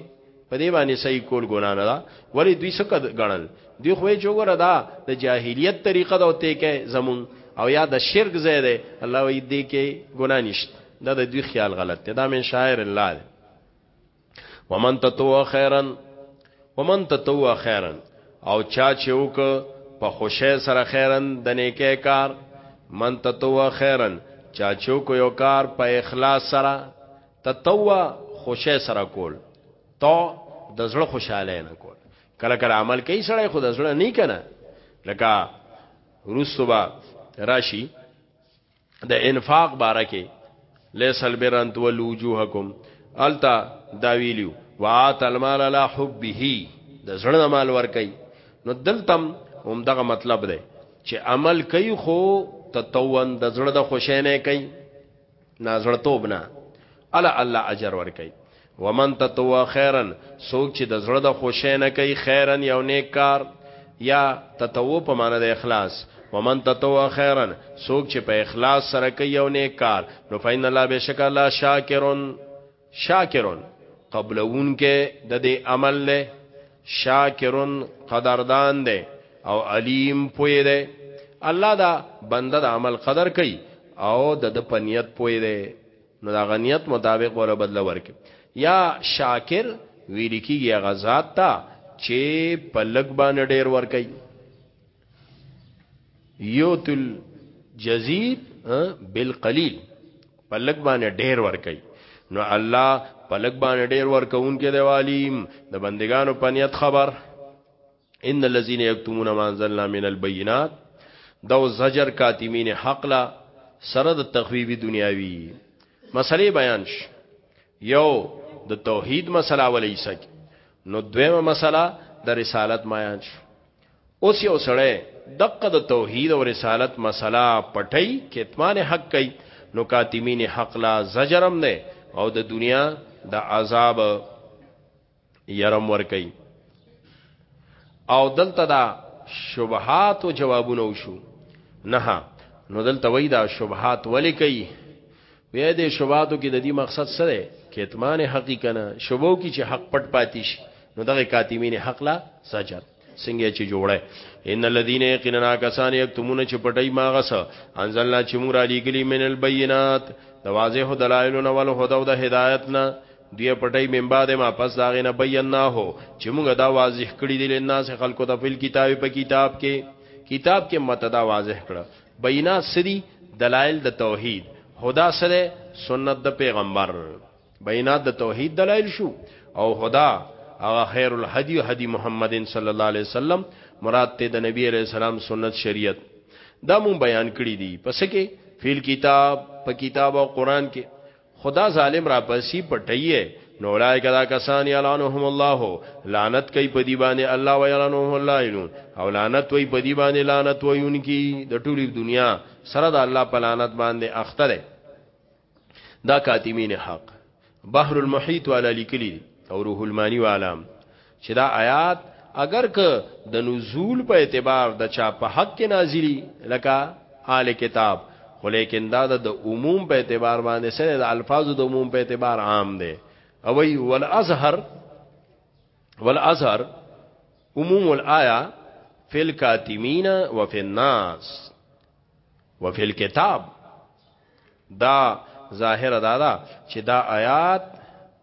په دې باندې صحیح کول ګنا نه ده ولی دوی څه غنل دوی خو یې چوغره دا د جاهلیت طریقه دا وته کې زمون او یا د شرک زیاده الله وی دې کې ګنا نشته دا د دوی خیال غلط دی دا من شاعر الله دی ومن تتو خیرن ومن تتو خیرن او چا چې وک په خوشی سره خیرن د نیکه کار من تتو خیرن چا چې وک یو کار په اخلاص سره تتوا خوشی سره کول تو د زړه خوشاله نه کول کله کله عمل کوي سړی خود زړه نه کنه لکه روسوبا راشي د انفاق باره کې لیسل برن تول وجوهکم التا داویلیو وات المال لا حبه د زړه مال ور کوي نو دلتم هم دغه مطلب دی چې عمل کوي خو تتوان د زړه د خوشی نه کوي نازړتوب نه الا الله اجر ور کوي ومن تطوع خیرا سوک چې د زړه د خوشې نه کوي خیرا یو نیک کار یا تطوع په معنی د اخلاص ومن تطوع خیرا سوک چې په اخلاص سره کوي یو نیک کار نو فین الله بشک الله شاکرون شاکرون قبلون کې د دې عمل له شاکرون قدردان دی او علیم پوی دی الله دا بنده د عمل قدر کوي او د د پنیت پوی دی نو دا غنیت مطابق ولا بدل ورکي یا شاکر ویل کیږي غزاد ته چې په لګ باندې ډیر ور کوي یوتل جزید بالقلیل په لګ باندې ډیر ور کوي نو الله په لګ باندې ډیر ور کوونکې دی والیم د بندگانو په نیت خبر ان الذين يكتمون ما انزلنا من البينات دو زجر کاتمین حق لا سره د تخویبی دنیاوی مسلې بیان ش یو د توحید مسله ولې سک نو دویمه مسله د رسالت مایان ش اوس یو سړی دقه د توحید او رسالت مسله پټی کتمان حق کوي نو کاتمین حق لا زجرم نه او د دنیا د عذاب یرم ور کوي او دلته دا شبهات او جوابونه وشو نه نو دلته وای دا شبهات ولې کوي بیا د شوباتو کې د دې مقصد څه دی کتمان حق کنه شوبو کې چې حق پټ پاتې شي نو دغه کاتمین حق لا سجر څنګه چې جوړه ان الذين يقيننا کسان یکتمون چې پټي ماغس انزلنا چې مور علی ګلی من البينات د واضح دلایل نو ول هدا او د هدایت نه دی پټي من بعد ما پس داغه نه بینا هو چې موږ دا واضح کړی دی لناس خلکو د فل کتاب په کتاب کې کتاب کې متدا واضح کړه بینات سدی دلائل د توحید هدا سره سنت د پیغمبر بینات د توحید دلائل شو او هدا هغه خیر الهدی هدی محمد صلی الله علیه وسلم مراد ته د نبی علیہ السلام سنت شریعت دا مون بیان کړی دی پس کې فیل کتاب په کتاب او قران کې خدا ظالم را پسی پټیه نو اولای کدا کسان یلعنهم الله لعنت کوي په دی باندې الله ویلعنهم اللائنون او لعنت وي په دی باندې لعنت ويونکي د ټولې دنیا سره د الله په لعنت باندې اخته ده دا کاتمین حق بحر المحیط والا لیکلی او روح المانی والا چې دا آیات اگر که د نزول په اعتبار د چا په حق کې نازلی لکه آل کتاب خو لیکن دا د عموم په اعتبار باندې سره د الفاظو د عموم په اعتبار عام دی او وی ول ازهر ول ازهر عموم الایا فی الکاتمین و فی الناس و فی الكتاب دا ظاهر دا دا چې دا آیات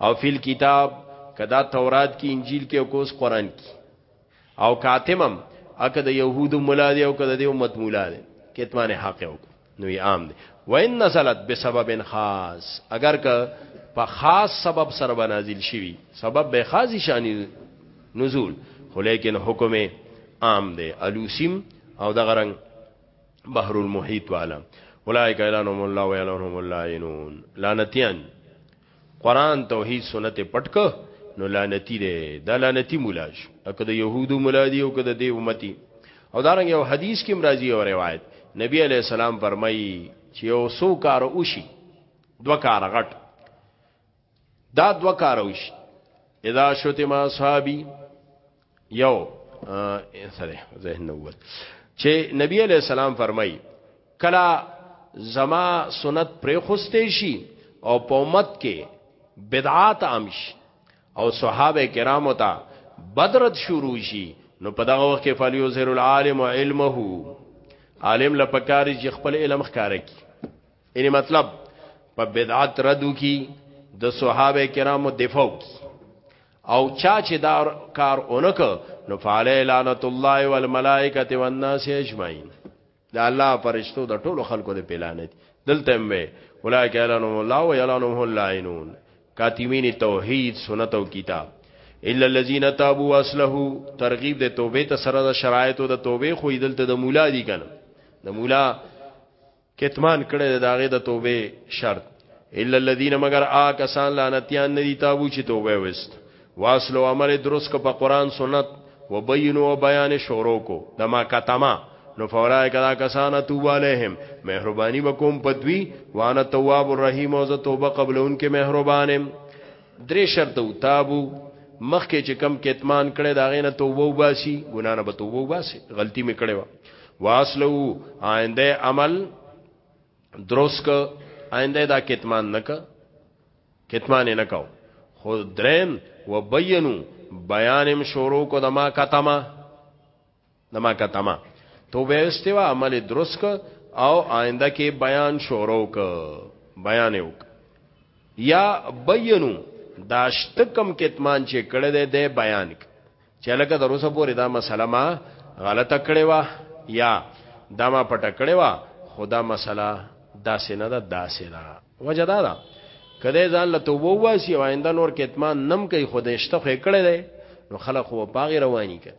او فی الكتاب کدا تورات کی انجیل کی او کوس قران کی او کاتمم اکه د يهودو مولا دی او کده د امت مولا دی کتمان حق او نو یې عام دی وان نزلت بسبب خاص اگر که په خاص سبب سره بنازل شي سبب به خاص شانی نزول خو لیکن حکم عام دی الوسیم او دغه رنگ بحر المحیط والا اولائک اعلانهم الله ویلانهم اللعینون لعنتیان قران توحید سنت پټک نو لعنتی دی دا لعنتی مولا شو اکه د يهودو مولا دی او کده دی امتی او دارنګ یو حدیث کې مرضی او روایت نبی علی السلام فرمایي چې یو سو کار وشي دو کار غټ دا دو کاروش اذا شتم اصحابي یو سره ذهن نوول چې نبی علی السلام فرمای کلا زما سنت پر خوستې شي او په امت کې بدعات امش او صحابه کرامو ته بدرت شروع شي نو په دغه وخت کې فلیو زیر العالم علمه عالم لپاره چې خپل علم ښکارا کی یعنی مطلب په بدعت ردو کی د صحابه کرامو دفاع کی او چا چې دا کار اونک نو فعلی لعنت الله والملائکه والناس اجمعین دا الله پرشتو د ټولو خلکو د پلانت دلته مې اولایک اعلانهم الله و اعلانهم اللائنون کاتمین توحید سنت او کتاب الا الذين تابوا واصلحوا ترغیب د توبې ته سره د شرایطو د توبې خو دلته د مولا دی کنه د مولا کتمان کړی د هغه د توبې شرط الا الذين مگر آ کسان لعنتيان ندي تابو چې توبه وست واسلو عمل درست کو په قران سنت وبینو و بیان شورو کو د ما کتما نو فورای کدا کسان توب علیهم مهربانی وکوم پدوی وانا تواب الرحیم او ز توبه قبلون کې مهربانم درې شرط او تابو مخکې چې کم کتمان کړي دا غینه توبه وباسي ګنا نه به توبه وباسي غلطي مې کړې و واصلو آینده عمل دروس ک آینده دا کتمان نه ک کتمان نه کاو خو دریم وبینو بیانم شروع کو دما کتما نما کا تما توبه استوا عمل درست ک او آینده کې بیان شورو ک بیان یو یا بینو داشت کم کتمان چې کړه دې د بیان ک چې لکه د روسه پورې دا مسله ما غلطه کړې وا یا دا ما پټه کړې وا خدا مسله داسې نه ده داسې ده وجه دا ده کله ځان له توبه واسي آینده نور کتمان نم کوي خودشته خو کړه دې نو خلق و پاغي رواني کړي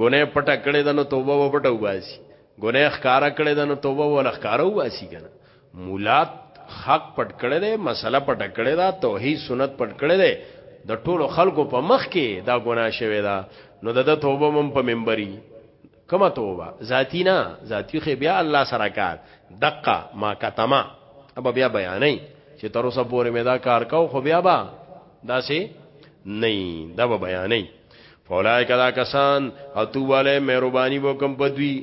ګناه پټه کړې ده نو توبه و پټه وباسي ګناه ښکارا کړې ده نو توبه و لخکارا وباسي کنه مولات حق پټ کړې ده مسله پټ کړې ده توحید سنت پټ کړې ده د ټولو خلکو په مخ کې دا ګناه شوی ده نو د توبه مم په منبري کما توبه ذاتی نه ذاتی خو بیا الله سره کار دقه ما کتما اب بیا بیانې چې تر اوسه پورې مې دا کار کاو خو بیا با دا سه نه دا بیانې فولای کدا کسان اتو والے مهرباني وکم بدوی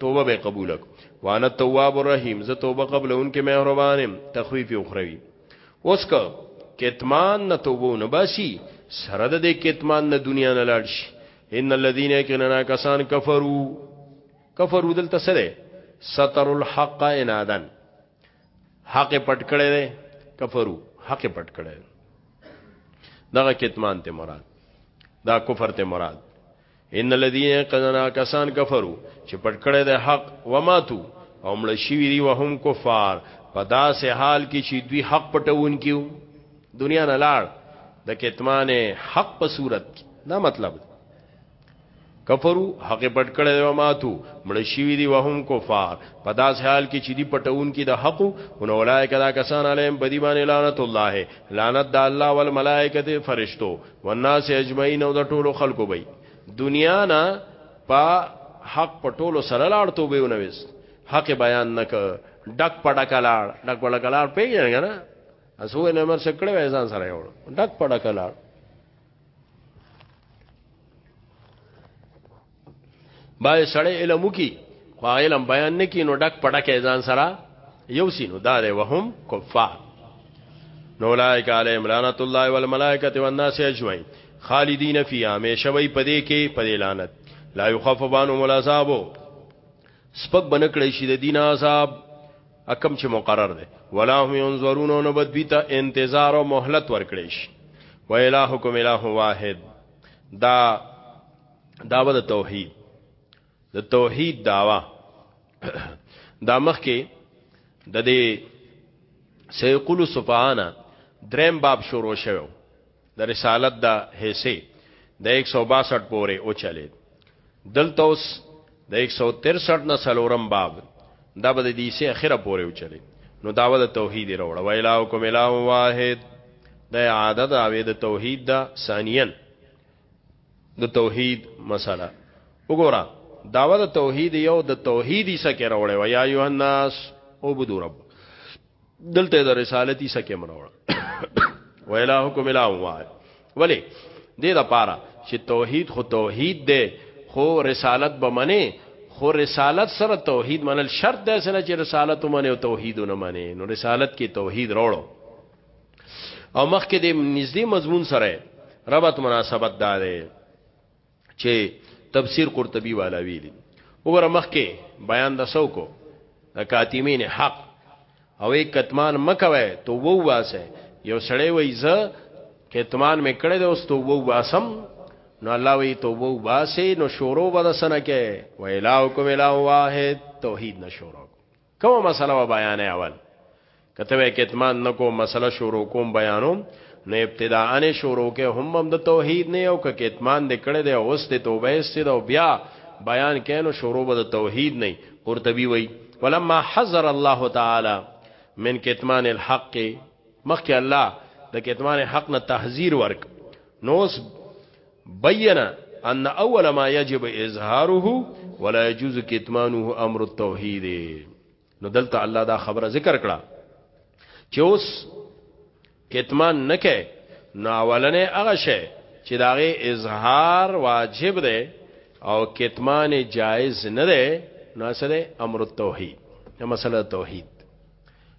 توبه به قبول کو وانا تواب الرحیم زه توبه قبل انکه مهربانم تخفیف اخروی اوس کا کتمان نه توبو نه باسی سره د کتمان نه دنیا نه لاړ شي ان الذين يكننا کسان کفرو کفرو دلته سره ستر الحق انادن حق پټ کړی دی کفرو حق پټ کړی دغه کتمان ته مراد دا کفر ته مراد ان الذين قدنا کسان کفرو چې پټ کړی دی حق وماتو او مړ شي وی وهم کفار په داسې حال کې چې دوی حق پټون کیو دنیا نه لاړ د کتمان حق په صورت دا مطلب دی کفرو حق پټ کړی دی ماتو مړ شوی دی وهم کفار په داس حال کې چې دی پټون کې د حق او نو لایک دا کسان علیم بدی باندې لعنت الله لعنت د الله والملائکه فرشتو والناس اجمعین او د ټولو خلکو به دنیا نه په حق پټولو سره لاړ توبه ونويست حق بیان نک ډک پډکلاړ ډک پډکلاړ پیژنګ نه اسو نه مر سکړې وای ځان سره یو ډک پډکلاړ باید سړی علم وکي خو علم بیان نکي نو ډک پډک ځان سره یو سینو دا دی وهم کفار نو لایک علی امرانت الله والملائکه والناس اجمعین خالدین فی همیشه وی پدې کې پدې لعنت لا یخفف عنهم العذاب سپک بنکړی شي د دین عذاب ا کوم چې مقرر دی ولا هم ينظرون او نه به دوی ته انتظار او مهلت ورکړی شي و الهکم اله واحد دا داوه د توحید د توحید داوا دا مخ کې د دې سيقول سبحانه دریم باب شروع شوه د رسالت دا حصے د 162 پورې او چلے دلته اوس د 163 نه سلورم باب دا به د دې سه اخره پورې او چلے نو داوه د توحید وروړه ویلاو کوم الہ واحد د اعاده دا وې د توحید دا ثانیا د توحید مسله وګوره داوه د توحید یو د توحیدی سکه وروړه یا ایه الناس او بدو رب دلته د رسالتی سکه منوړ ویلاحکم الا واحد ولی دې د پاره چې توحید خو توحید دی خو رسالت به منی خو رسالت سره توحید منل شرط دی سره چې رسالت ومني او توحید نه مني نو رسالت کې توحید راوړو او مخکې د نږدې مضمون سره ربط مناسبت داري چې تفسیر قرطبي والا ویلي وګوره مخکې بیان د سو کو د کاتمین حق او یک کتمان مکوي تو وو واسه یو سړی وای ز کتمان مې کړی د اوس تو وو واسم نو الله وی تو وو واسه نو شورو بد سنه کې ویلاو کو ویلاو واحد توحید نشورو کومه مسله و بیان اول کته وې کتمان نکو مسله شروع کوم بیانوم نو ابتداء نه شروع کې هم هم د توحید نه او که کتمان د کړه د اوس ته توبه استید او بیا بیان کینو شروع به د توحید نه قرطبی وای ولما حذر الله تعالی من کتمان الحق مخکې الله د کتمان حق نه تحذير ورک نو بين ان اول ما يجب اظهاره ولا يجوز كتمانه امر التوحيد نو دلته الله دا خبره ذکر کړه چې اوس کتمان نه کې نو اولنې هغه شی چې داغه اظهار واجب دی او کتمان جایز نه دی نو اصله امر التوحید یا مسله توحید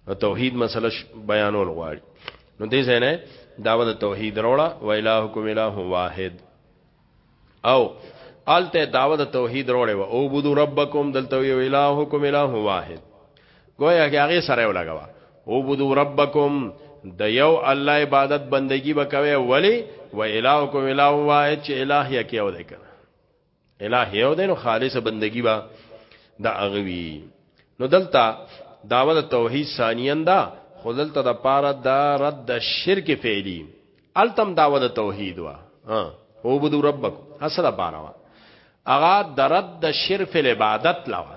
نو توحید مسله بیانول غواړي نو دې زنه داوود توحید روړه و الہکم الہ واحد او الته داوود توحید روړه و او بودو ربکم دلته و الہکم الہ واحد گویا کې هغه سره ولګوا او بودو ربکم د یو الله عبادت بندگی وکوي ولی و الہکم الہ واحد چې الہ یې کېو دی کنه الہ یو دینو خالص بندگی با دا اغوی نو دلتا داوه توحید ثانیان دا خو دلته د پاره د رد شرک فعلی التم داوه د توحید وا او بدو ربک اصل پاره وا اغا د رد شرف العبادت لوا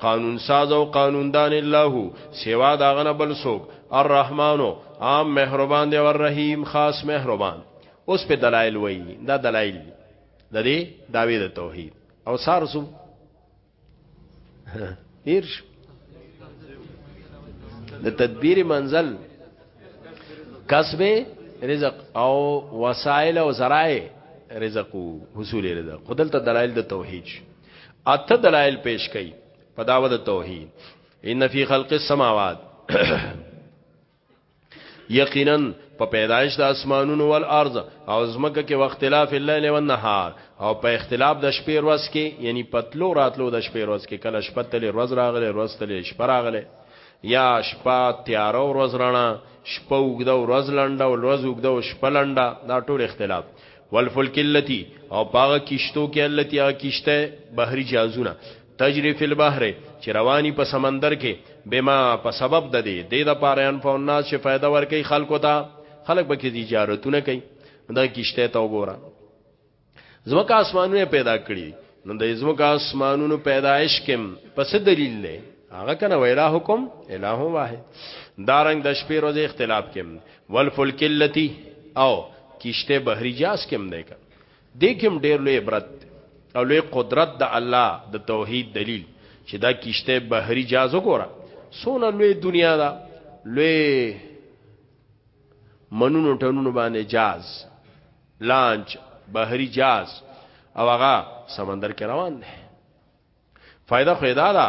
قانون ساز او قانون دان الله سوا دا غنه بل سوک الرحمن عام مهربان دی او الرحیم خاص مهربان اوس په دلایل وای دا دلایل د دې داوی د توحید او سار سو هیرش د تدبیر منزل کسب رزق او وسایل او ذرایع رزق حصول رزق خدل ته دلایل د توحید اته دلایل پیش کړي په داوه د توحید ان فی خلق السماوات یقینا په پیدایش د اسمانونو ول ارض او زمکه کې واختلاف الليل و النهار او په اختلاف د شپې ورځ کې یعنی پتلو راتلو د شپې ورځ کې کله شپه تل ورځ راغله ورځ تل شپه راغله یا شپه تیار او ورځ رڼا شپه وګدا ورځ لنډه او ورځ وګدا او شپه لنډه دا ټول اختلاف والفلک التي او پاغه کشتو کې التي هغه کشته بحري جازونه تجري فی البحر چې رواني په سمندر کې بما په سبب د دې د د پاره ان فون ناس چې فائدہ ورکړي خلکو ته خلک به کې تجارتونه کوي دا کشته ته وګوره زمکه اسمانونه پیدا کړی نو د ازمکه اسمانونو پیدایش کم پس دلیل نه هغه کنه ویلا حکم الہ واحد دارنګ د شپې ورځې اختلاف کم والفلک اللتی او کشته بحری جاس کم نه کم دې کم ډیر لوی عبرت او لوی قدرت د الله د توحید دلیل چې دا کشته بحری جاز وګوره سونه لوی دنیا دا لوی منونو ټنونو باندې جاز لانچ بحری جاز او هغه سمندر کې روان دي فائدہ خو دا ده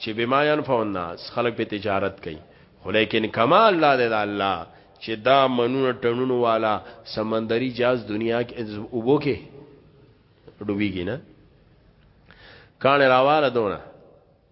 چې بما ينفع الناس خلک به تجارت کوي خو لیکن کمال لا ده الله چې دا منونه ټنونو والا سمندري جاز دنیا کې اوبو کې ډوبېږي نه کانه راواله دونه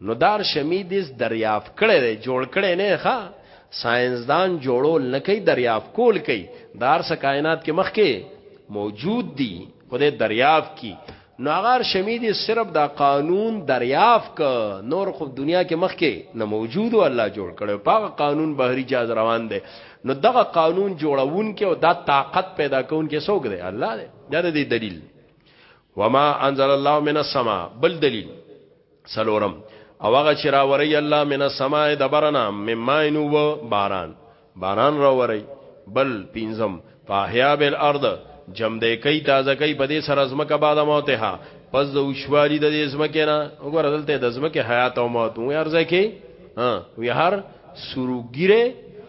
نو دار شمیدیس دریاف کړی دی جوړ کړی نه ښا ساينسدان جوړول نه کوي دریاف کول کوي دار س کائنات کې مخ کې موجود دي خدای دریاف کی نو هغه شمیدی صرف دا قانون دریاف ک نور خو دنیا کې مخ کې نه موجود او الله جوړ کړو پاغه قانون بحری جاز روان دی نو دغه قانون جوړون کې او دا طاقت پیدا کون کې سوګ دی الله دی دا دی دلیل وما انزل الله من السما بل دلیل سلورم او هغه چې راوري الله من السماء دبرنا مما نو باران باران راوري بل پینزم فاحیا بالارض جم دې کوي تازه کوي په دې سره زمکه بعد موتها پس د وشوالي د دې زمکه نه وګوره دلته د زمکه حیات او موت وي هر ځای کې ها وي هر سروګيره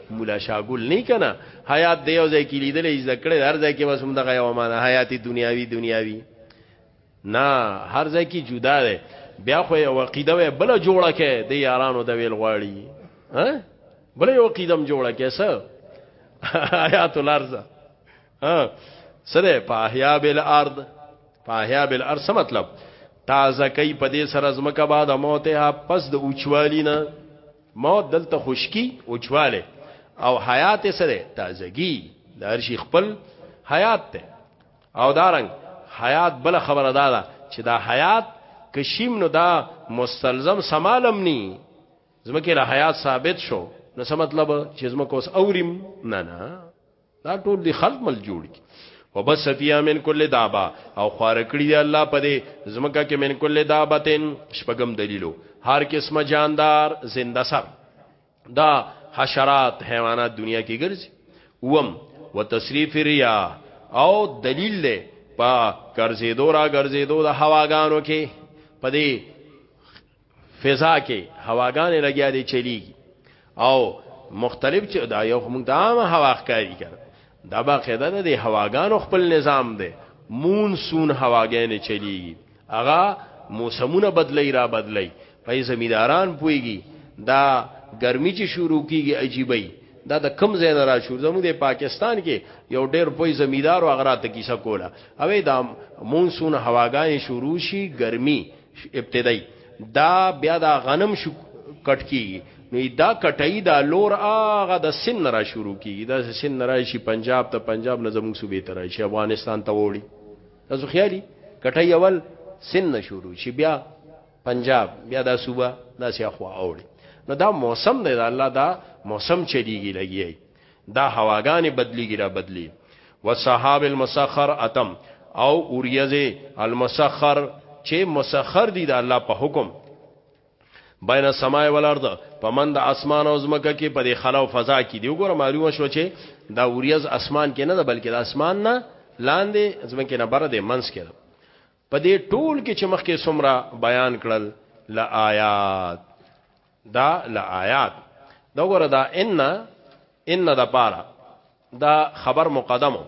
مولا شاګل نه کنا حیات دی او ځکه لیدلې ذکر هر ځای کې بس هم دغه یو معنا حیاتي دنیاوی دنیاوی نه هر ځای کې جدا ده بیا خو یو عقیده وې بل جوړه کې د یارانو د ویل غواړي ها بل یو عقیدم جوړه کې سر آیات الارض ها سره په احیا بل ارض په احیا بل ارض څه مطلب تازه کوي په دې سره زمکه بعد موت ها پس د اوچوالی نه موت دلته خشکی اوچواله او حیات سره تازگی د هر شي خپل حیات ته او دارنګ حیات بل خبره دا ده چې دا حیات کشیم نو دا مستلزم سمالم نی زمکه له حیات ثابت شو نو څه مطلب چې زمکه اوس اوریم نه نه دا ټول دی خلق مل جوړ کی وبس فیا من کل دابا او خار کړی دی الله په دې زمکه کې من کل دابتن شپغم دلیلو هر قسمه جاندار زنده سر دا حشرات حیوانات دنیا کې ګرځي وم وتصریف ریا او دلیل له په ګرځېدو را ګرځېدو د هواګانو کې په دې فضا کې هواګانې لګیا دي چلیږي او مختلف چې دا یو موږ د عام هوا ښکاری کړ دا باقاعده ده د هواګانو خپل نظام ده مونسون هواګانې چلیږي هغه موسمونه بدلی را بدلی پای زمیداران پويږي دا ګرمي چې شروع کیږي عجیبای دا د کم زین را شروع زمو د پاکستان کې یو ډیر پوی زمیدار او اغرات کیسه کوله اوې دا مونسون هواګانې شروع شي ګرمي ابتدایي دا بیا دا غنم شو کټ کیږي نو دا کټای دا لور هغه د سن را شروع کیږي دا سن را شي پنجاب ته پنجاب نه زموږ صوبې ته راشي افغانستان ته وړي تاسو خیالي کټای اول سن نه شروع شي بیا پنجاب بیا دا صوبه دا سیا خو اوړي نو دا موسم دی دا الله دا موسم چلیږي لګي دا هواګانې بدلیږي را بدلی وصحاب المسخر اتم او اوریزه المسخر چې مسخر دي د الله په حکم بین السماء والارض پمن د اسمان او زمکه کې په دې خلا او فضا کې دی وګوره معلومه شو چې دا اوریز اسمان کې نه ده بلکې د اسمان نه لاندې زمکه نه بره ده منس کې په دې ټول کې چې مخکې سمرا بیان کړل لآیات دا لآیات دا وګوره دا ان ان دا پارا دا خبر مقدمو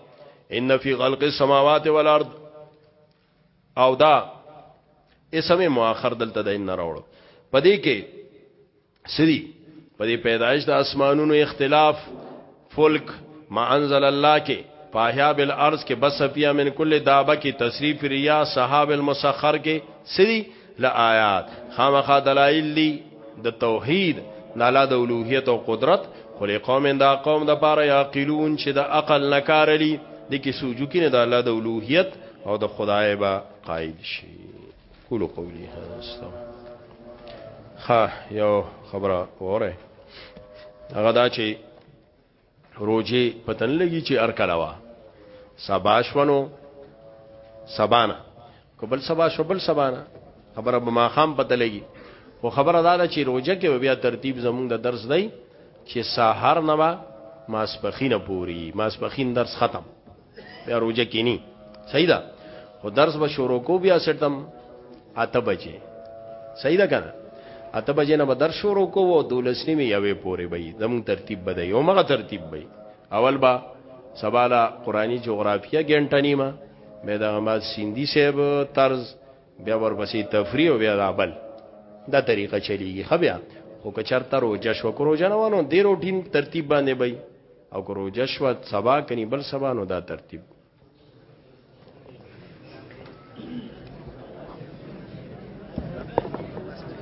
ان فی خلق السماوات والارض او دا اسم مؤخر دلته د ان راوړو پدې کې سری پدې پیدایش د اسمانونو اختلاف فلک ما انزل الله کې پاهیا بالارض کې بس فیا من کل دابه کې تصریف ریا صحاب المسخر کې سری لآیات خامخا دلائل دی د توحید د الله د اولوہیت او قدرت خو قوم دا قوم د پاره یاقلون چې د عقل نه کار لري د کې سوجو کې نه د الله د اولوہیت او د خدای با قائل شي قولو قولی هذا استغفر ها یو خبره وره هغه دا چې روزي پتن لګي چې ار کلاوا سبا شونو سبانا کبل سبا شو بل سبانا خبره به ما خام پته لګي خو خبره دا ده چې روزه کې بیا ترتیب زمونږ د درس دی چې سحر نه ما ماسپخینه پوری ماسپخین درس ختم بیا روزه کینی صحیح ده خو درس به شروع کو بیا سټم اته بجې صحیح ده کنه اته بجې نه به درس شروع کو او دولس نیمه یوې پورې به زموږ ترتیب بده یو مغه ترتیب به اول با سباله قرآنی جغرافیه ګنټه نیمه مې د غماز سیندی صاحب طرز بیا ورپسې تفریح او بیا دابل دا طریقه چلیږي خبیا خو که چرته روزه شو کو روزه نه ونه دی روټین ترتیب باندې بای او کو روزه شو سبا کني بل سبا نو دا ترتیب